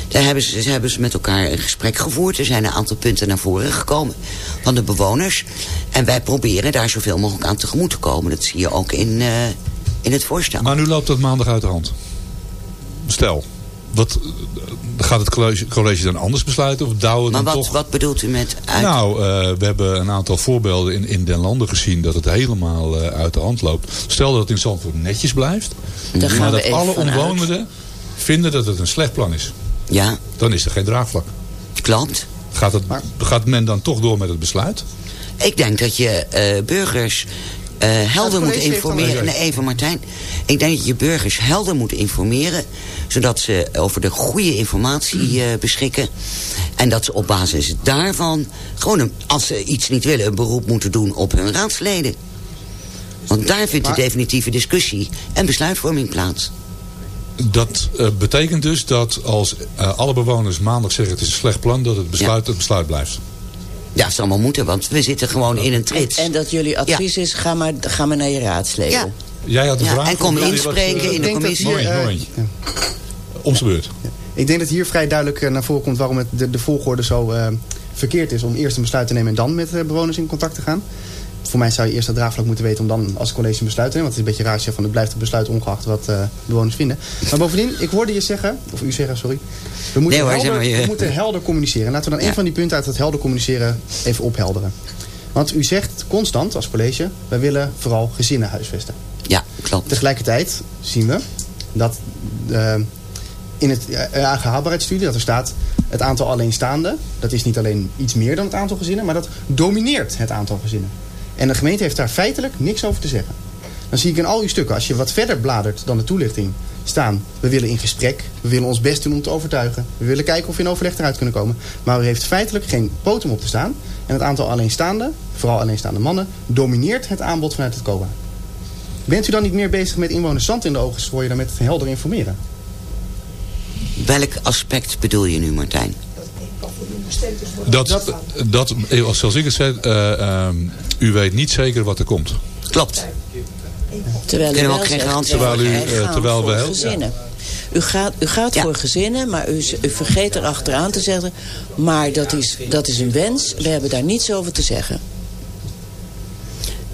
Daar hebben ze, ze hebben ze met elkaar een gesprek gevoerd. Er zijn een aantal punten naar voren gekomen van de bewoners. En wij proberen daar zoveel mogelijk aan tegemoet te komen. Dat zie je ook in, eh, in het voorstel. Maar nu loopt dat maandag uit de hand. Stel, wat, gaat het college, college dan anders besluiten? Of douwen Maar dan wat, toch... wat bedoelt u met uit? Nou, eh, we hebben een aantal voorbeelden in, in den landen gezien dat het helemaal eh, uit de hand loopt. Stel dat het in Zandvoort netjes blijft. Gaan maar dat alle omwonenden vinden dat het een slecht plan is. Ja. Dan is er geen draagvlak. Klopt. Gaat, het, gaat men dan toch door met het besluit? Ik denk dat je eh, burgers eh, helder moet informeren. Nee, even Martijn. Ik denk dat je burgers helder moet informeren. Zodat ze over de goede informatie eh, beschikken. En dat ze op basis daarvan gewoon, een, als ze iets niet willen, een beroep moeten doen op hun raadsleden. Want daar vindt de definitieve discussie en besluitvorming plaats. Dat eh, betekent dus dat als eh, alle bewoners maandag zeggen het is een slecht plan, dat het besluit het besluit blijft. Ja, het zal allemaal moeten, want we zitten gewoon in een trits. En dat jullie advies is, ga maar, ga maar naar je raadsleden. Ja. Jij had een Ja, vraag? en kom Of- inspreken in de commissie. eh, Momentje, Om zijn beurt. Ik denk dat hier vrij duidelijk eh, naar voren komt waarom het de, de volgorde zo eh, verkeerd is. Om eerst een besluit te nemen en dan met bewoners in contact te gaan. Voor mij zou je eerst dat draagvlak moeten weten om dan als college een besluit te nemen. Want het is een beetje raar als je van het blijft het besluit ongeacht wat eh, bewoners vinden. Maar bovendien, ik hoorde je zeggen, of u zeggen, sorry. We moeten, Nee hoor, helder, maar, we moeten helder communiceren. Laten we dan Ja. een van die punten uit het helder communiceren even ophelderen. Want u zegt constant als college, wij willen vooral gezinnen huisvesten. Ja, klopt. Tegelijkertijd zien we dat eh, in het uh, haalbaarheidsstudie dat er staat... het aantal alleenstaanden, dat is niet alleen iets meer dan het aantal gezinnen... maar dat domineert het aantal gezinnen. En de gemeente heeft daar feitelijk niks over te zeggen. Dan zie ik in al uw stukken, als je wat verder bladert dan de toelichting... staan, we willen in gesprek, we willen ons best doen om te overtuigen... we willen kijken of we in overleg eruit kunnen komen. Maar u heeft feitelijk geen potem op te staan... en het aantal alleenstaanden, vooral alleenstaande mannen... domineert het aanbod vanuit het COA. Bent u dan niet meer bezig met inwoners zand in de ogen strooien dan met het helder informeren? Welk aspect bedoel je nu, Martijn? Dat, dat, eh, zoals ik het zei, eh, ehm, u weet niet zeker wat er komt. Klopt. Terwijl u wel geen zegt, garantie Terwijl u, eh, gaan terwijl voor we heel- gezinnen. U gaat, u gaat voor gezinnen, maar u, u vergeet er achteraan te zeggen... maar dat is, dat is een wens, we hebben daar niets over te zeggen.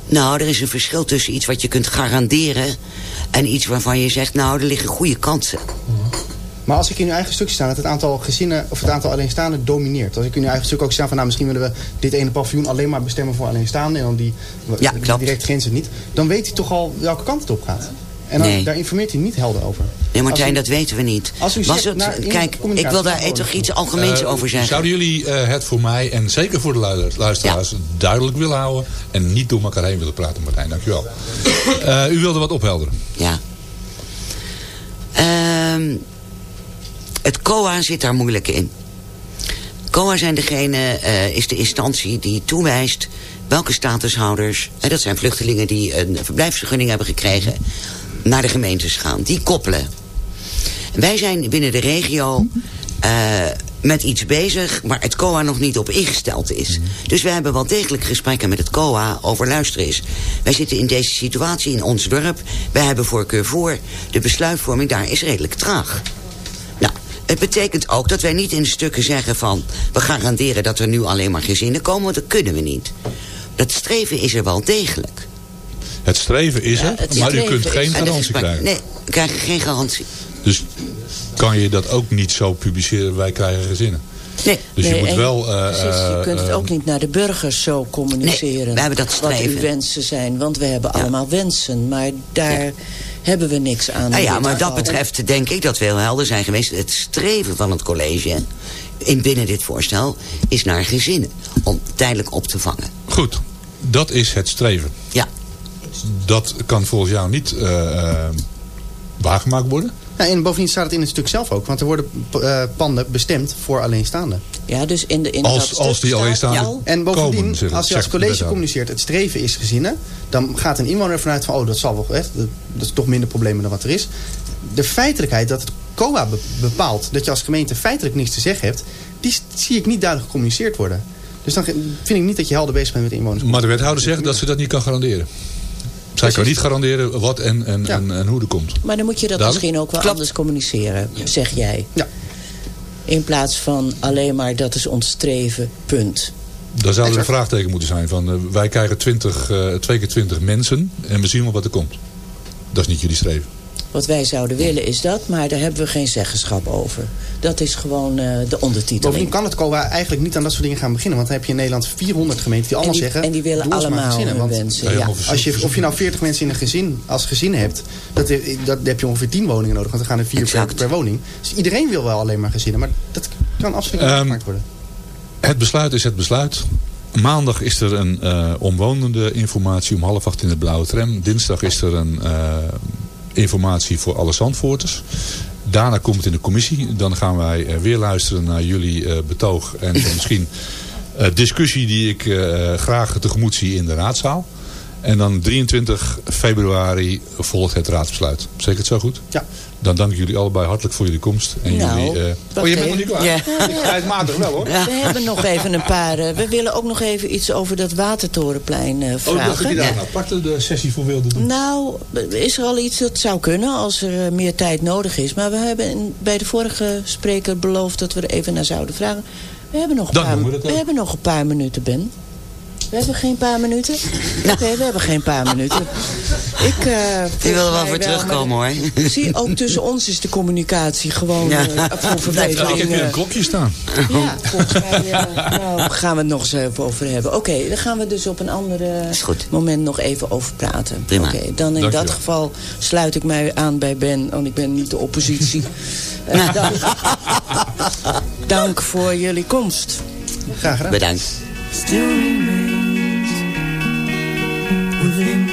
Nou, er is een verschil tussen iets wat je kunt garanderen... en iets waarvan je zegt, nou, er liggen goede kansen. Maar als ik in uw eigen stukje sta dat het aantal gezinnen of het aantal alleenstaanden domineert. Als ik in uw eigen stuk ook sta van nou misschien willen we dit ene paviljoen alleen maar bestemmen voor alleenstaanden. En dan die, Ja, die klopt. direct grenzen niet. Dan weet hij toch al welke kant het op gaat. En dan, Nee. daar informeert hij niet helder over. Nee, Martijn, u- dat weten we niet. Als u Was zegt, het, nou, kijk, ik wil daar toch iets algemeens Eh, over zeggen. Zouden jullie eh, het voor mij en zeker voor de lu- luisteraars duidelijk willen houden... en niet door elkaar heen willen praten, Martijn? Dankjewel. Eh u wilde wat ophelderen. Ja. Ehm, het COA zit daar moeilijk in. COA zijn degene, eh, is de instantie die toewijst welke statushouders... en dat zijn vluchtelingen die een verblijfsvergunning hebben gekregen... naar de gemeentes gaan. Die koppelen. Wij zijn binnen de regio eh, met iets bezig... waar het COA nog niet op ingesteld is. Dus we hebben wel degelijk gesprekken met het COA over luisteren. Wij zitten in deze situatie in ons dorp. Wij hebben voorkeur voor. De besluitvorming daar is redelijk traag. Het betekent ook dat wij niet in de stukken zeggen van... we garanderen dat er nu alleen maar gezinnen komen, want dat kunnen we niet. Dat streven is er wel degelijk. Het streven is er, het maar u kunt geen is garantie maar- krijgen. Nee, we krijgen geen garantie. Dus kan je dat ook niet zo publiceren, wij krijgen gezinnen. Nee. Dus je moet wel... eh, Precies, je kunt het eh, ook niet naar de burgers zo communiceren. Nee, we hebben dat Wat streven. uw wensen zijn, want we hebben allemaal wensen. Maar daar hebben we niks aan. Nou ja, maar dat betreft denk ik dat we heel helder zijn geweest. Het streven van het college in binnen dit voorstel is naar gezinnen. Om tijdelijk op te vangen. Goed, dat is het streven. Ja. Dat kan volgens jou niet eh, eh, waargemaakt worden? Ja, en bovendien staat het in het stuk zelf ook. Want er worden eh, panden bestemd voor alleenstaanden. Ja, dus in, de, in Als- dat als die alleenstaanden al- En bovendien, Komen, als je als college communiceert... het streven is gezinnen... dan gaat een inwoner ervan uit van... oh, dat zal wel echt... dat dat is toch minder problemen dan wat er is. De feitelijkheid dat het COA be- bepaalt... dat je als gemeente feitelijk niks te zeggen hebt... die zie ik niet duidelijk gecommuniceerd worden. Dus dan vind ik niet dat je helder bezig bent met de inwoners. Maar de wethouder zegt dat ze dat niet kan garanderen. Zij kan niet garanderen wat en, en, en, en hoe er komt. Maar dan moet je dat Duidelijk? misschien ook wel anders communiceren, zeg jij. Ja. In plaats van alleen maar dat is ons streven, punt. Daar zou er een vraagteken moeten zijn van... eh, wij krijgen 20, eh, twee keer 20 mensen en we zien wel wat er komt. Dat is niet jullie streven. Wat wij zouden willen is dat, maar daar hebben we geen zeggenschap over. Dat is gewoon eh, de Bovendien ondertiteling. kan het COA eigenlijk niet aan dat soort dingen gaan beginnen. Want dan heb je in Nederland 400 gemeenten die allemaal die- zeggen... en die willen allemaal gezinnen. Want wensen, ja. Als je, of je nou 40 mensen in een gezin, als gezin hebt... Dat, dat, heb je ongeveer 10 woningen nodig. Want dan gaan er 4 per, per woning. Dus iedereen wil wel alleen maar gezinnen. Maar dat kan absoluut niet Ehm, gemaakt worden. Het besluit is het besluit. Maandag is er een eh, omwonende informatie om half acht in de blauwe tram. Dinsdag is er een eh, informatie voor alle Zandvoorters. Daarna komt het in de commissie. Dan gaan wij eh, weer luisteren naar jullie eh, betoog. En misschien eh, discussie die ik graag tegemoet zie in de raadzaal. En dan 23 februari volgt het raadsbesluit. Zeker het zo goed? Ja. Dan dank ik jullie allebei hartelijk voor jullie komst. En Nou, jullie, eh, oh, je bent nog niet klaar? Ja. Tijdmatig wel hoor. We hebben nog even een paar... eh, we willen ook nog even iets over dat Watertorenplein eh, Oh, dat vragen. je daar een aparte de sessie voor wilde doen. Nou, is er al iets dat zou kunnen als er meer tijd nodig is. Maar we hebben bij de vorige spreker beloofd dat we er even naar zouden vragen. We hebben nog een, paar, we hebben nog een paar minuten, Ben. We hebben geen paar minuten? Oké, we hebben geen paar minuten. Ik, eh, Die wil er wel voor terugkomen hoor. Zie, ook tussen ons is de communicatie gewoon Ja. eh, voor Ja, ik verbetering. heb hier een klokje staan. ja, volgens mij eh, nou, gaan we het nog eens even over hebben. Oké, dan gaan we dus op een ander moment nog even over praten. Prima. Oké, dan in Dankjewel. dat geval sluit ik mij aan bij Ben, want ik ben niet de oppositie. Dank, dank voor jullie komst. Graag gedaan. Bedankt.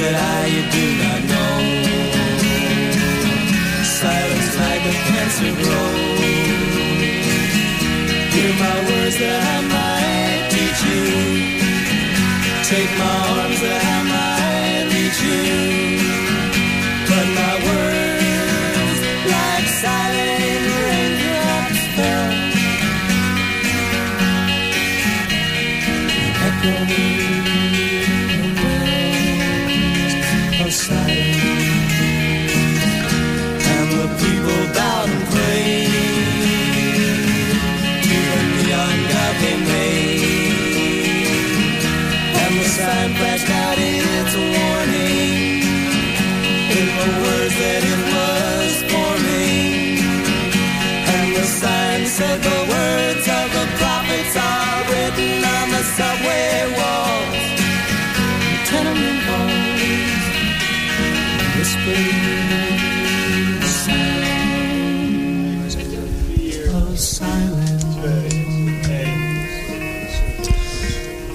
Said I, do not know. Silence like a cancer grows. Hear my words that I might teach you. Take my arms that I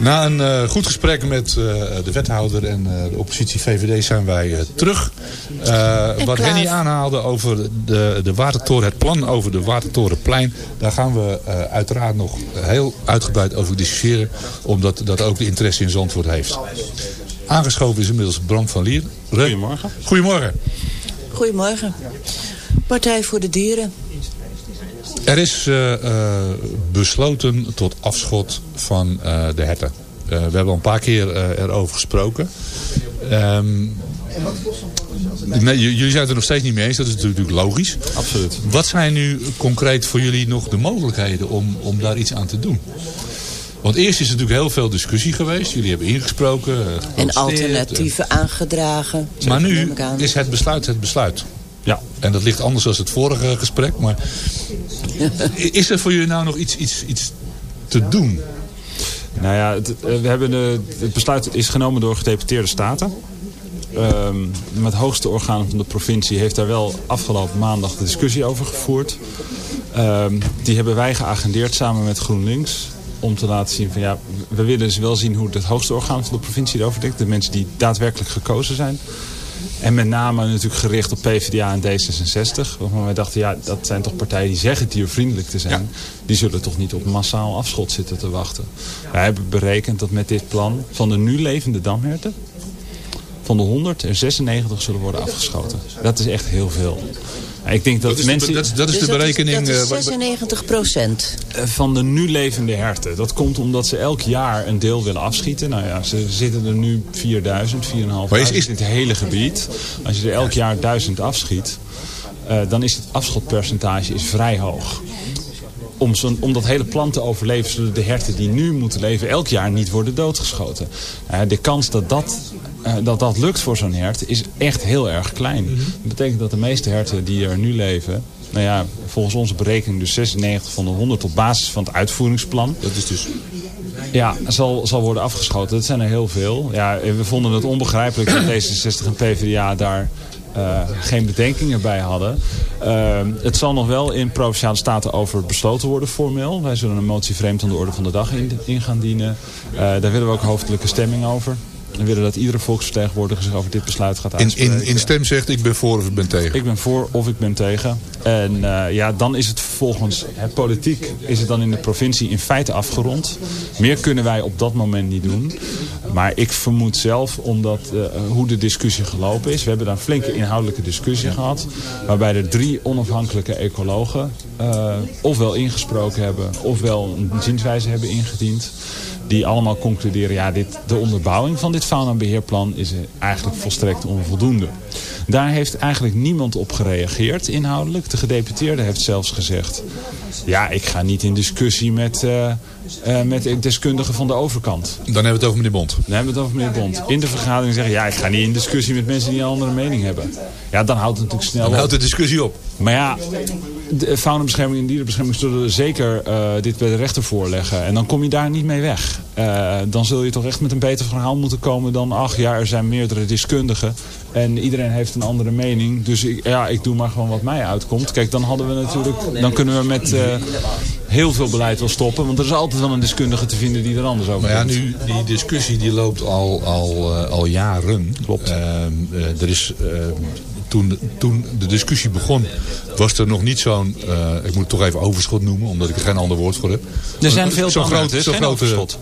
Na een eh, goed gesprek met eh, de wethouder en eh, de oppositie VVD zijn wij eh, terug. Eh, wat. Henny aanhaalde over de, de Watertoren, het plan over de Watertorenplein. Daar gaan we eh, uiteraard nog heel uitgebreid over discussiëren. Omdat dat ook de interesse in Zandvoort heeft. Aangeschoven is inmiddels Bram van Lier. Goedemorgen. Goedemorgen. Goedemorgen. Partij voor de Dieren. Er is eh, eh, besloten tot afschot van eh, de herten. Eh, we hebben al een paar keer eh, erover gesproken. Ehm, nee, jullie zijn het er nog steeds niet mee eens. Dat is natuurlijk logisch. Absoluut. Wat zijn nu concreet voor jullie nog de mogelijkheden om, om daar iets aan te doen? Want eerst is er natuurlijk heel veel discussie geweest. Jullie hebben ingesproken. En alternatieven aangedragen. Maar nu aan. is het besluit het besluit. Ja. En dat ligt anders dan het vorige gesprek. Maar is er voor jullie nou nog iets, iets, iets te doen? Nou ja, het, eh, we hebben het besluit is genomen door gedeputeerde staten. Ehm, met het hoogste orgaan van de provincie heeft daar wel afgelopen maandag de discussie over gevoerd. Ehm, die hebben wij geagendeerd samen met GroenLinks. Om te laten zien van ja, we willen dus wel zien hoe het hoogste orgaan van de provincie erover denkt. De mensen die daadwerkelijk gekozen zijn. En met name natuurlijk gericht op PvdA en D66. Waarvan wij dachten, ja, dat zijn toch partijen die zeggen diervriendelijk te zijn. Die zullen toch niet op massaal afschot zitten te wachten. Wij hebben berekend dat met dit plan van de nu levende damherten... van de 100 er 96 zullen worden afgeschoten. Dat is echt heel veel. Ik denk dat, Dat is de- mensen... dat is- dat is Dus de berekening, Dat is, eh, wat- 96 procent. Eh, van de nu levende herten. Dat komt omdat ze elk jaar een deel willen afschieten. Nou ja, ze zitten er nu 4000, 4500 Maar is- is- in het hele gebied. Als je er elk jaar 1000 afschiet, eh, dan is het afschotpercentage is vrij hoog. Om, zo'n- om dat hele plan te overleven zullen de herten die nu moeten leven elk jaar niet worden doodgeschoten. Eh, de kans dat dat, eh, dat dat lukt voor zo'n hert is echt heel erg klein. Dat betekent dat de meeste herten die er nu leven... Nou ja, volgens onze berekening dus 96 van de 100 op basis van het uitvoeringsplan. Dat is dus... Ja, zal, zal worden afgeschoten. Dat zijn er heel veel. Ja, we vonden het onbegrijpelijk dat D66 en PvdA daar eh, geen bedenkingen bij hadden. Eh, het zal nog wel in Provinciale Staten over besloten worden formeel. Wij zullen een motie vreemd aan de orde van de dag in, in gaan dienen. Eh, daar willen we ook hoofdelijke stemming over. We willen dat iedere volksvertegenwoordiger zich over dit besluit gaat uitspreken. in, in stem zegt ik ben voor of ik ben tegen. Ik ben voor of ik ben tegen. En ja, dan is het volgens het politiek is het dan in de provincie in feite afgerond. Meer kunnen wij op dat moment niet doen. Maar ik vermoed zelf, omdat eh, hoe de discussie gelopen is. We hebben daar een flinke inhoudelijke discussie gehad. Waarbij er drie onafhankelijke ecologen eh, ofwel ingesproken hebben... ofwel een zienswijze hebben ingediend die allemaal concluderen... ja, dit, de onderbouwing van dit faunabeheerplan is eigenlijk volstrekt onvoldoende. Daar heeft eigenlijk niemand op gereageerd inhoudelijk. De gedeputeerde heeft zelfs gezegd... ja, ik ga niet in discussie met, eh, eh, met deskundigen van de overkant. Dan hebben we het over meneer Bond. Dan hebben we het over meneer Bond. In de vergadering zeggen, ja, ik ga niet in discussie met mensen die een andere mening hebben. Ja, dan houdt het natuurlijk snel Dan op. houdt de discussie op. Maar ja, de faunabescherming en dierenbescherming zullen zeker eh, dit bij de rechter voorleggen. En dan kom je daar niet mee weg. Eh, dan zul je toch echt met een beter verhaal moeten komen dan... ach ja, er zijn meerdere deskundigen en iedereen heeft een andere mening. Dus ik, ja, ik doe maar gewoon wat mij uitkomt. Kijk, dan hadden we natuurlijk... dan kunnen we met... eh, heel veel beleid wel stoppen. Want er is altijd wel een deskundige te vinden die er anders over Maar ja, nu, die discussie die loopt al, al, eh, al jaren. Klopt. Ehm, eh, er is, ehm, toen, toen de discussie begon, was er nog niet zo'n... eh, ik moet het toch even overschot noemen, omdat ik er geen ander woord voor heb. Er zijn veel groot, is zo'n geen grote, overschot.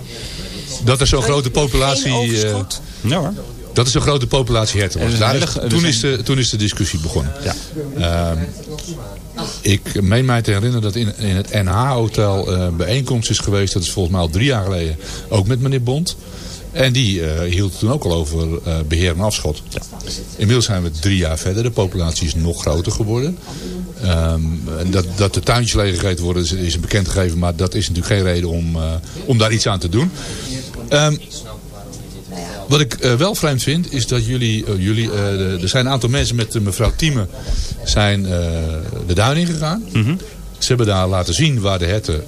Dat er zo'n grote populatie... Eh, overschot? Ja hoor. dat is een grote populatie herten. Er is Daar is- toen, is de, toen is de discussie begonnen. Ja. Ehm, ik meen mij te herinneren dat in, in het NH-hotel een bijeenkomst is geweest. Dat is volgens mij al drie jaar geleden. Ook met meneer Bond. En die eh, hield het toen ook al over eh, beheer en afschot. Inmiddels zijn we drie jaar verder. De populatie is nog groter geworden. Ehm, en dat, dat de tuintjes leeggegeten worden is, is bekendgegeven. Maar dat is natuurlijk geen reden om, eh, om daar iets aan te doen. Ehm, wat ik wel vreemd vind, is dat jullie... jullie eh, de- er zijn een aantal mensen met mevrouw Thieme... zijn eh, de duin ingegaan. Ze hebben daar laten zien waar de herten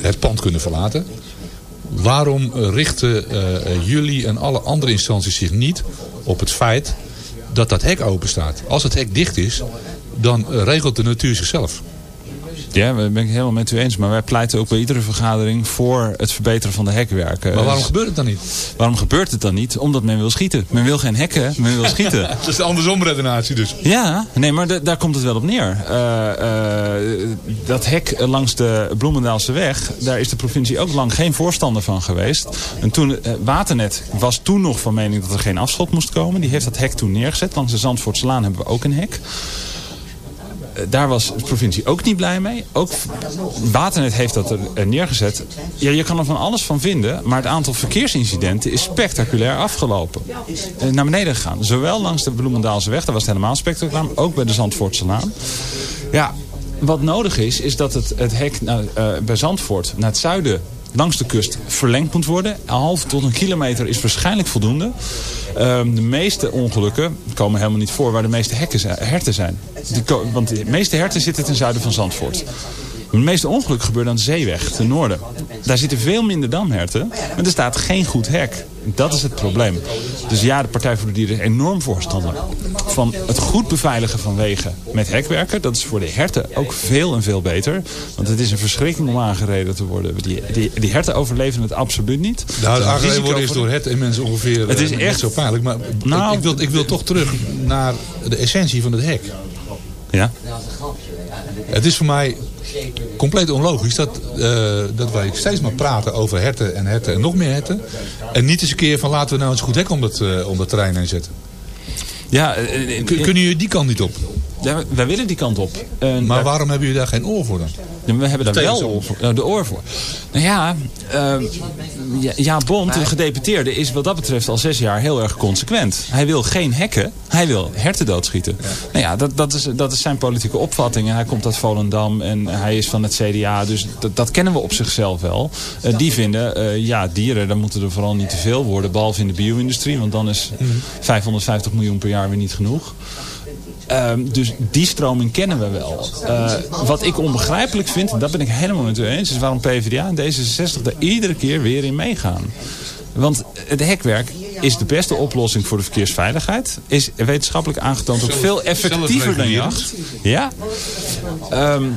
het pand kunnen verlaten. Waarom richten uh, jullie en alle andere instanties zich niet op het feit dat dat hek open staat? Als het hek dicht is, dan regelt de natuur zichzelf. Ja, dat ben ik helemaal met u eens. Maar wij pleiten ook bij iedere vergadering voor het verbeteren van de hekwerken. Maar waarom gebeurt het dan niet? Waarom gebeurt het dan niet? Omdat men wil schieten. Men wil geen hekken, men wil schieten. dat is de andersom redenatie dus. Ja, nee, maar daar komt het wel op neer. Uh, uh, dat hek langs de Bloemendaalse weg, daar is de provincie ook lang geen voorstander van geweest. En toen, uh, Waternet was toen nog van mening dat er geen afschot moest komen. Die heeft dat hek toen neergezet. Langs de Zandvoortslaan hebben we ook een hek daar was de provincie ook niet blij mee. Ook Waternet heeft dat er neergezet. Ja, je kan er van alles van vinden. Maar het aantal verkeersincidenten is spectaculair afgelopen. Naar beneden gegaan. Zowel langs de Bloemendaalse weg, daar was het helemaal spectaculair. Ook bij de Zandvoortse Laan. Ja, wat nodig is, is dat het, het hek bij Zandvoort naar het zuiden langs de kust verlengd moet worden. Een half tot een kilometer is waarschijnlijk voldoende. Um, de meeste ongelukken komen helemaal niet voor waar de meeste hekken herten zijn. Die, want de meeste herten zitten ten zuiden van Zandvoort. De meeste ongelukken gebeuren aan de zeeweg, ten noorden. Daar zitten veel minder damherten, maar er staat geen goed hek. Dat is het probleem. Dus ja, de Partij voor de Dieren is enorm voorstander van het goed beveiligen van wegen met hekwerken. Dat is voor de herten ook veel en veel beter. Want het is een verschrikking om aangereden te worden. Die, die, die herten overleven het absoluut niet. Nou, aangereden worden is door herten en mensen ongeveer het is echt... net zo pijnlijk. Maar nou, ik, wil, ik wil toch terug naar de essentie van het hek. Ja? Het is voor mij compleet onlogisch dat, uh, dat wij steeds maar praten over herten en herten en nog meer herten. En niet eens een keer van laten we nou eens goed hek om dat, uh, om dat terrein heen zetten. Ja, uh, Kunnen jullie die kant niet op? Ja, wij willen die kant op. maar waarom hebben jullie daar geen oor voor dan? We hebben daar wel voor, de oor voor. Nou ja, uh, ja, Bond, de gedeputeerde, is wat dat betreft al zes jaar heel erg consequent. Hij wil geen hekken, hij wil herten doodschieten. Ja. Nou ja, dat, dat, is, dat is zijn politieke opvatting. Hij komt uit Volendam en hij is van het CDA, dus dat, dat kennen we op zichzelf wel. Uh, die vinden, uh, ja, dieren, daar moeten er vooral niet te veel worden, behalve in de bio-industrie, want dan is 550 miljoen per jaar weer niet genoeg. Um, dus die stroming kennen we wel. Uh, wat ik onbegrijpelijk vind, en dat ben ik helemaal met u eens... is waarom PvdA en D66 er iedere keer weer in meegaan. Want het hekwerk is de beste oplossing voor de verkeersveiligheid. Is wetenschappelijk aangetoond ook veel effectiever dan jacht. Ja. Um,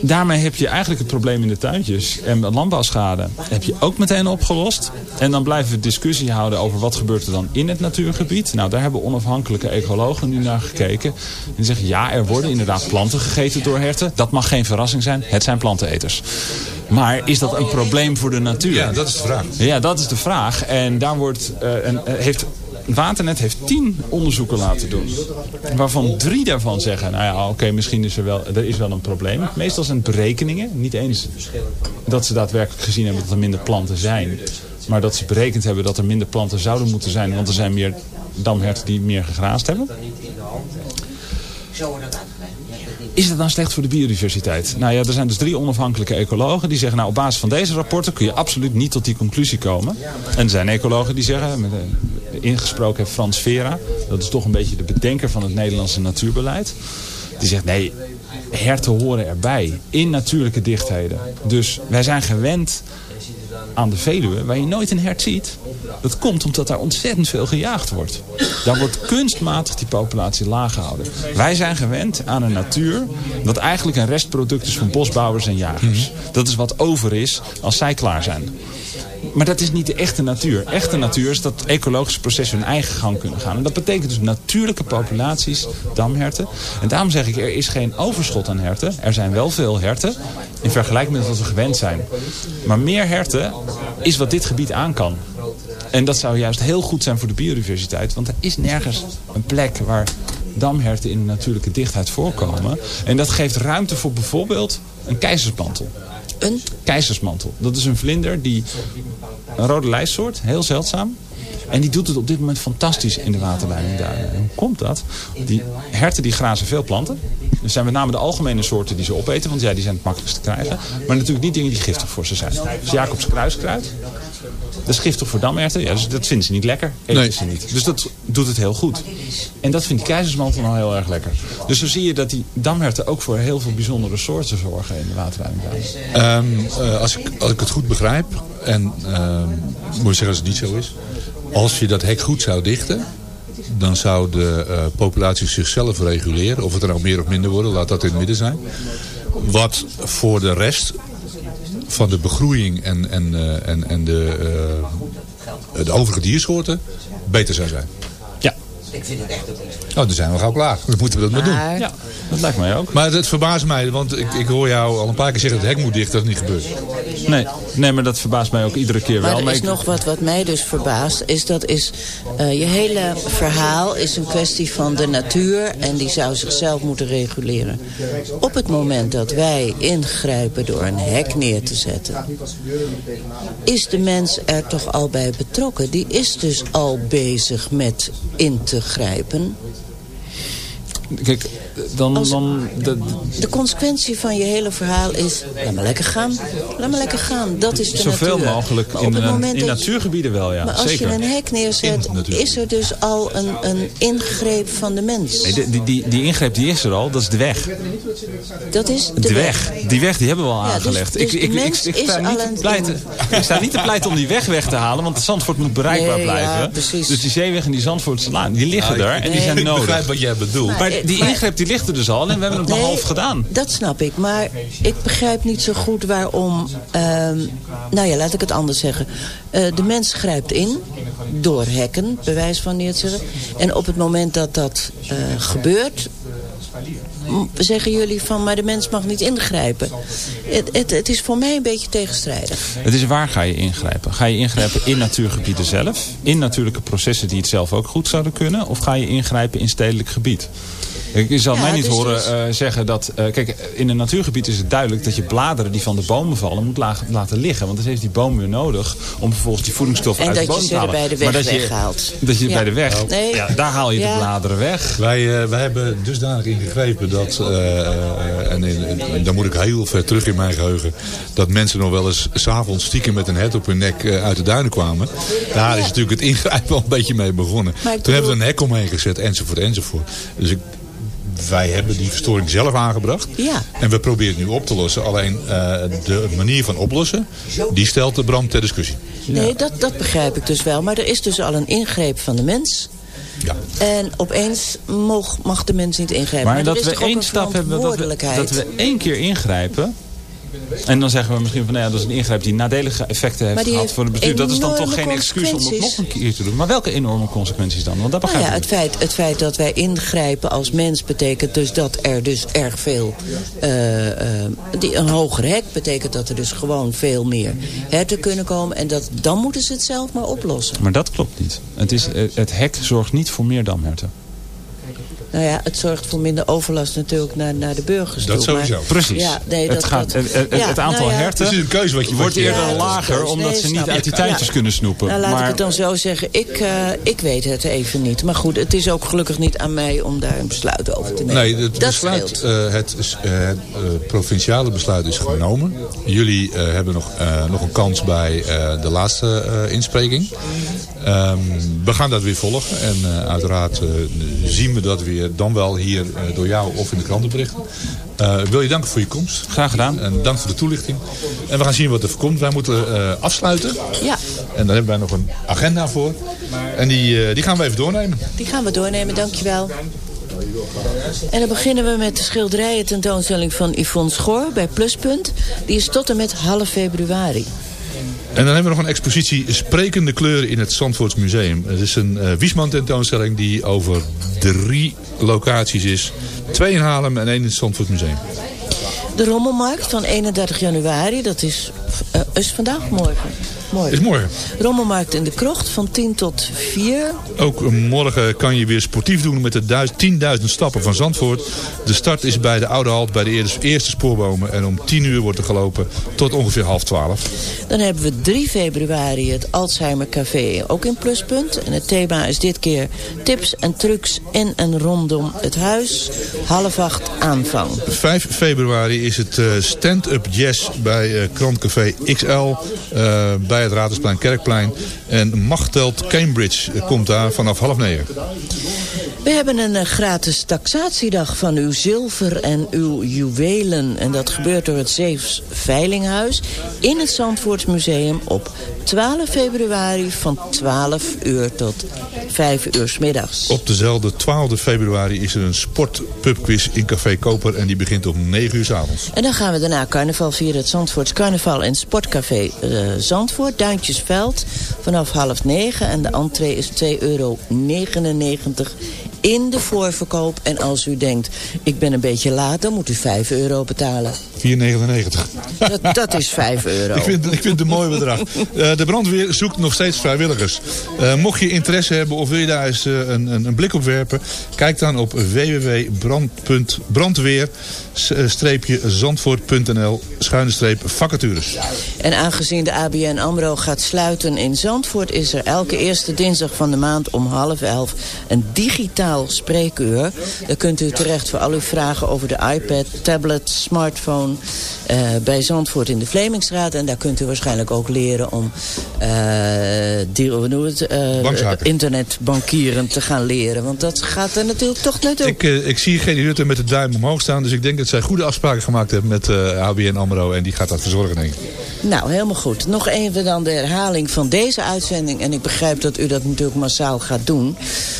daarmee heb je eigenlijk het probleem in de tuintjes en landbouwschade heb je ook meteen opgelost. En dan blijven we discussie houden over wat gebeurt er dan in het natuurgebied. Nou, daar hebben onafhankelijke ecologen nu naar gekeken. En die zeggen, ja, er worden inderdaad planten gegeten door herten. Dat mag geen verrassing zijn, het zijn planteneters. Maar is dat een probleem voor de natuur? Ja, dat is de vraag. Ja, dat is de vraag. En daar wordt, uh, en, uh, heeft Waternet heeft tien onderzoeken laten doen. Waarvan drie daarvan zeggen, nou ja, oké, misschien is er wel, er is wel een probleem. Meestal zijn het berekeningen. Niet eens dat ze daadwerkelijk gezien hebben dat er minder planten zijn. Maar dat ze berekend hebben dat er minder planten zouden moeten zijn. Want er zijn meer damherten die meer gegraasd hebben. Is dat dan slecht voor de biodiversiteit? Nou ja, er zijn dus drie onafhankelijke ecologen die zeggen... nou, op basis van deze rapporten kun je absoluut niet tot die conclusie komen. En er zijn ecologen die zeggen... Ingesproken heeft Frans Vera... dat is toch een beetje de bedenker van het Nederlandse natuurbeleid... die zegt, nee, herten horen erbij in natuurlijke dichtheden. Dus wij zijn gewend aan de Veluwe, waar je nooit een hert ziet. Dat komt omdat daar ontzettend veel gejaagd wordt. Daar wordt kunstmatig die populatie laag gehouden. Wij zijn gewend aan een natuur dat eigenlijk een restproduct is van bosbouwers en jagers. Dat is wat over is als zij klaar zijn. Maar dat is niet de echte natuur. Echte natuur is dat ecologische processen hun eigen gang kunnen gaan. En dat betekent dus natuurlijke populaties, damherten. En daarom zeg ik, er is geen overschot aan herten. Er zijn wel veel herten, in vergelijking met wat we gewend zijn. Maar meer herten is wat dit gebied aan kan. En dat zou juist heel goed zijn voor de biodiversiteit. Want er is nergens een plek waar damherten in natuurlijke dichtheid voorkomen. En dat geeft ruimte voor bijvoorbeeld een keizersmantel. Een? Keizersmantel. Dat is een vlinder die... Een rode lijstsoort, heel zeldzaam. En die doet het op dit moment fantastisch in de waterleiding daar. En hoe komt dat? Die herten die grazen veel planten. Er zijn met name de algemene soorten die ze opeten, want ja, die zijn het makkelijkst te krijgen. Maar natuurlijk niet dingen die giftig voor ze zijn. Dus Jacobs kruiskruid, dat is giftig voor damerten. Ja, dus dat vinden ze niet lekker. Eten Nee. ze niet. Dus dat doet het heel goed. En dat vindt die keizersmantel nou heel erg lekker. Dus zo zie je dat die damherten ook voor heel veel bijzondere soorten zorgen in de waterleidingbaan. Ehm, eh, als, ik, als ik het goed begrijp, en ehm, moet je zeggen als het niet zo is. Als je dat hek goed zou dichten, dan zou de eh, populatie zichzelf reguleren. Of het er nou meer of minder worden, laat dat in het midden zijn. Wat voor de rest van de begroeiing en, en, eh, en, en de, eh, de overige diersoorten beter zou zijn. Ja. Oh, dan zijn we gauw klaar. Dan moeten we dat maar doen. Maar Ja, dat lijkt mij ook. Maar het verbaast mij, want ik, ik hoor jou al een paar keer zeggen... het hek moet dicht, dat is niet gebeurd. Nee, nee, maar dat verbaast mij ook iedere keer Maar wel. er is ik- nog wat wat mij dus verbaast. Is dat is, eh, je hele verhaal is een kwestie van de natuur. En die zou zichzelf moeten reguleren. Op het moment dat wij ingrijpen door een hek neer te zetten. Is de mens er toch al bij betrokken? Die is dus al bezig met in te grijpen. Kijk, dan... Als- dan de, De consequentie van je hele verhaal is... laat maar lekker gaan. Laat maar lekker gaan. Dat is de zoveel natuur. mogelijk Maar in, het moment in natuurgebieden wel, ja. Maar als Zeker. je een hek neerzet, is er dus al een, een ingreep van de mens. Nee, die, die, die, die ingreep die is er al, dat is de weg. Dat is de, De weg. Die weg die hebben we al Ja, dus- aangelegd. dus mens ik, is sta niet te pleiten, ik sta niet te pleiten om die weg weg te halen, want de Zandvoort moet bereikbaar Nee, blijven. precies. Dus die zeeweg en die Zandvoortselaan, die liggen er en die zijn Ik begrijp nodig. wat jij bedoelt. Maar die Maar- ingreep die ligt er dus al en we hebben het Nee, half gedaan. Dat snap ik, maar ik begrijp niet zo goed waarom... ehm, nou ja, laat ik het anders zeggen. Eh, de mens grijpt in door hekken, bewijs van neer te zeggen. En op het moment dat dat eh, gebeurt... zeggen jullie van, maar de mens mag niet ingrijpen. Het, het, het is voor mij een beetje tegenstrijdig. Het is waar ga je ingrijpen? Ga je ingrijpen in natuurgebieden zelf? In natuurlijke processen die het zelf ook goed zouden kunnen? Of ga je ingrijpen in stedelijk gebied? Kijk, Je zal Ja, mij niet dus horen dus- eh, zeggen dat... eh, kijk, in een natuurgebied is het duidelijk dat je bladeren die van de bomen vallen... moet la- laten liggen. Want dan heeft die boom weer nodig om vervolgens die voedingsstoffen En uit de dat je bodem ze te er halen. bij de Maar weg dat je, weghaalt. Dat je Ja. bij de weg... Nee. Ja, daar haal je Ja. de bladeren weg. Wij, eh, wij hebben dusdanig ingegrepen dat, en, in- en dan moet ik heel ver terug in mijn geheugen, dat mensen nog wel eens s'avonds stiekem met een het op hun nek uit de duinen kwamen. Daar is natuurlijk het ingrijpen al een beetje mee begonnen. Toen hebben we een hek omheen gezet, enzovoort, enzovoort. Dus ik, wij hebben die verstoring zelf aangebracht. Ja. En we proberen het nu op te lossen. Alleen eh, de manier van oplossen, die stelt de brand ter discussie. Nee, dat, dat begrijp ik dus wel. Maar er is dus al een ingreep van de mens... Ja. En opeens mag, mag de mens niet ingrijpen. Maar dat we één stap hebben, dat we, dat we één keer ingrijpen. En dan zeggen we misschien van, nou ja, dat is een ingreep die nadelige effecten heeft gehad heeft voor het bestuur. Dat is dan toch geen excuus om het nog een keer te doen. Maar welke enorme consequenties dan? Want dat Nou begrijp ja, ik het niet. feit, het feit dat wij ingrijpen als mens betekent dus dat er dus erg veel... eh, eh, die, een hoger hek betekent dat er dus gewoon veel meer herten kunnen komen. En dat, dan moeten ze het zelf maar oplossen. Maar dat klopt niet. Het, is, eh, het hek zorgt niet voor meer damherten. Nou ja, het zorgt voor minder overlast natuurlijk naar, naar de burgers Dat toe. sowieso. Maar, Precies. Ja, nee, het, dat, gaat, dat- het, het- ja, het aantal nou ja, herten Het is een keuze wat je wordt wat je- eerder het lager omdat Nee, ze niet uit die tuintjes Ja. kunnen snoepen. Nou, laat maar, ik het dan zo zeggen. Ik, eh, ik weet het even niet. Maar goed, het is ook gelukkig niet aan mij om daar een besluit over te nemen. Nee, het dat besluit, eh, het, eh, het eh, provinciale besluit is genomen. Jullie eh, hebben nog, eh, nog een kans bij eh, de laatste eh, inspreking. Ehm, we gaan dat weer volgen. En eh, uiteraard zien we dat weer dan wel hier eh, door jou of in de krantenberichten. Eh, ik wil je danken voor je komst. Graag gedaan. En dank voor de toelichting. En we gaan zien wat er voorkomt. Wij moeten eh, afsluiten. Ja, En daar hebben wij nog een agenda voor. En die, eh, die gaan we even doornemen. die gaan we doornemen, dankjewel. En dan beginnen we met de schilderijen tentoonstelling van Yvonne Schoor bij Pluspunt. Die is tot en met half februari. En dan hebben we nog een expositie Sprekende Kleuren in het Zandvoorts Museum. Het is een eh Wiesman tentoonstelling die over drie locaties is. Twee in Haarlem en één in het Zandvoorts Museum. De Rommelmarkt van 31 januari, dat is, eh, is vandaag morgen. Morgen. Is morgen. Rommelmarkt in de Krocht van 10 tot 4. Ook morgen kan je weer sportief doen met de duiz- 10.000 stappen van Zandvoort. De start is bij de Oude Halt bij de eerste, spoorbomen. En om 10 uur wordt er gelopen tot ongeveer half 12. Dan hebben we 3 februari het Alzheimer Café, ook in Pluspunt. En het thema is dit keer tips en trucs in en rondom het huis. Half acht aanvang. 5 februari is het eh, stand-up jazz bij eh, Krantcafé XL eh, bij het Radersplein Kerkplein. En Machteld Cambridge komt daar vanaf half negen. We hebben een eh, gratis taxatiedag van uw zilver en uw juwelen. En dat gebeurt door het Zeefs Veilinghuis in het Zandvoortsmuseum op 12 februari van 12 uur tot 5 uur 's middags. Op dezelfde 12 februari is er een sportpubquiz in Café Koper en die begint om 9 uur s avonds. En dan gaan we daarna carnaval vieren. Het Zandvoorts Carnaval en Sportcafé eh, Zandvoort. Duintjesveld vanaf half negen. En de entree is 2,99 euro in de voorverkoop. En als u denkt, ik ben een beetje laat, dan moet u 5 euro betalen. 4,99. Dat, dat is 5 euro. Ik vind, ik vind het een mooi bedrag. Eh, de brandweer zoekt nog steeds vrijwilligers. Eh, mocht je interesse hebben of wil je daar eens eh, een, een, een blik op werpen... kijk dan op www.brandweer-zandvoort.nl vacatures. En aangezien de ABN AMRO gaat sluiten in Zandvoort... is er elke eerste dinsdag van de maand om half elf een digitaal spreekuur. Daar kunt u terecht voor al uw vragen over de iPad, tablet, smartphone... eh, bij Zandvoort in de Vlemingstraat. En daar kunt u waarschijnlijk ook leren om eh, die, het, eh, internetbankieren te gaan leren. Want dat gaat er natuurlijk toch naartoe. Ik, eh, ik zie Genie Rutte met de duim omhoog staan. Dus ik denk dat zij goede afspraken gemaakt hebben met ABN AMRO. En die gaat dat verzorgen, denk ik. Nou, helemaal goed. Nog even dan de herhaling van deze uitzending. En ik begrijp dat u dat natuurlijk massaal gaat doen.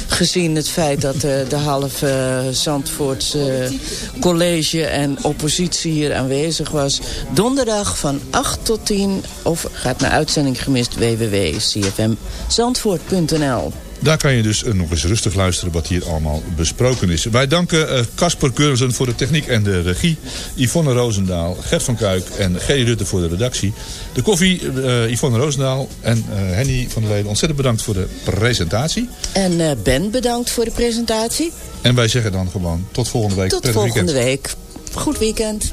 Gezien het feit dat eh, de halve uh, Zandvoortse college en oppositie hier aanwezig was. Donderdag van 8 tot 10. Of gaat naar uitzending gemist www.cfmzandvoort.nl Daar kan je dus eh, nog eens rustig luisteren wat hier allemaal besproken is. Wij danken eh, Casper Keurzen voor de techniek en de regie. Yvonne Roosendaal, Gert van Kuik en Gerry Rutte voor de redactie. De koffie, eh, Yvonne Roosendaal en Henny van der Leden. Ontzettend bedankt voor de presentatie. En Ben, bedankt voor de presentatie. En wij zeggen dan gewoon tot volgende week. Tot volgende weekend. week. Goed weekend.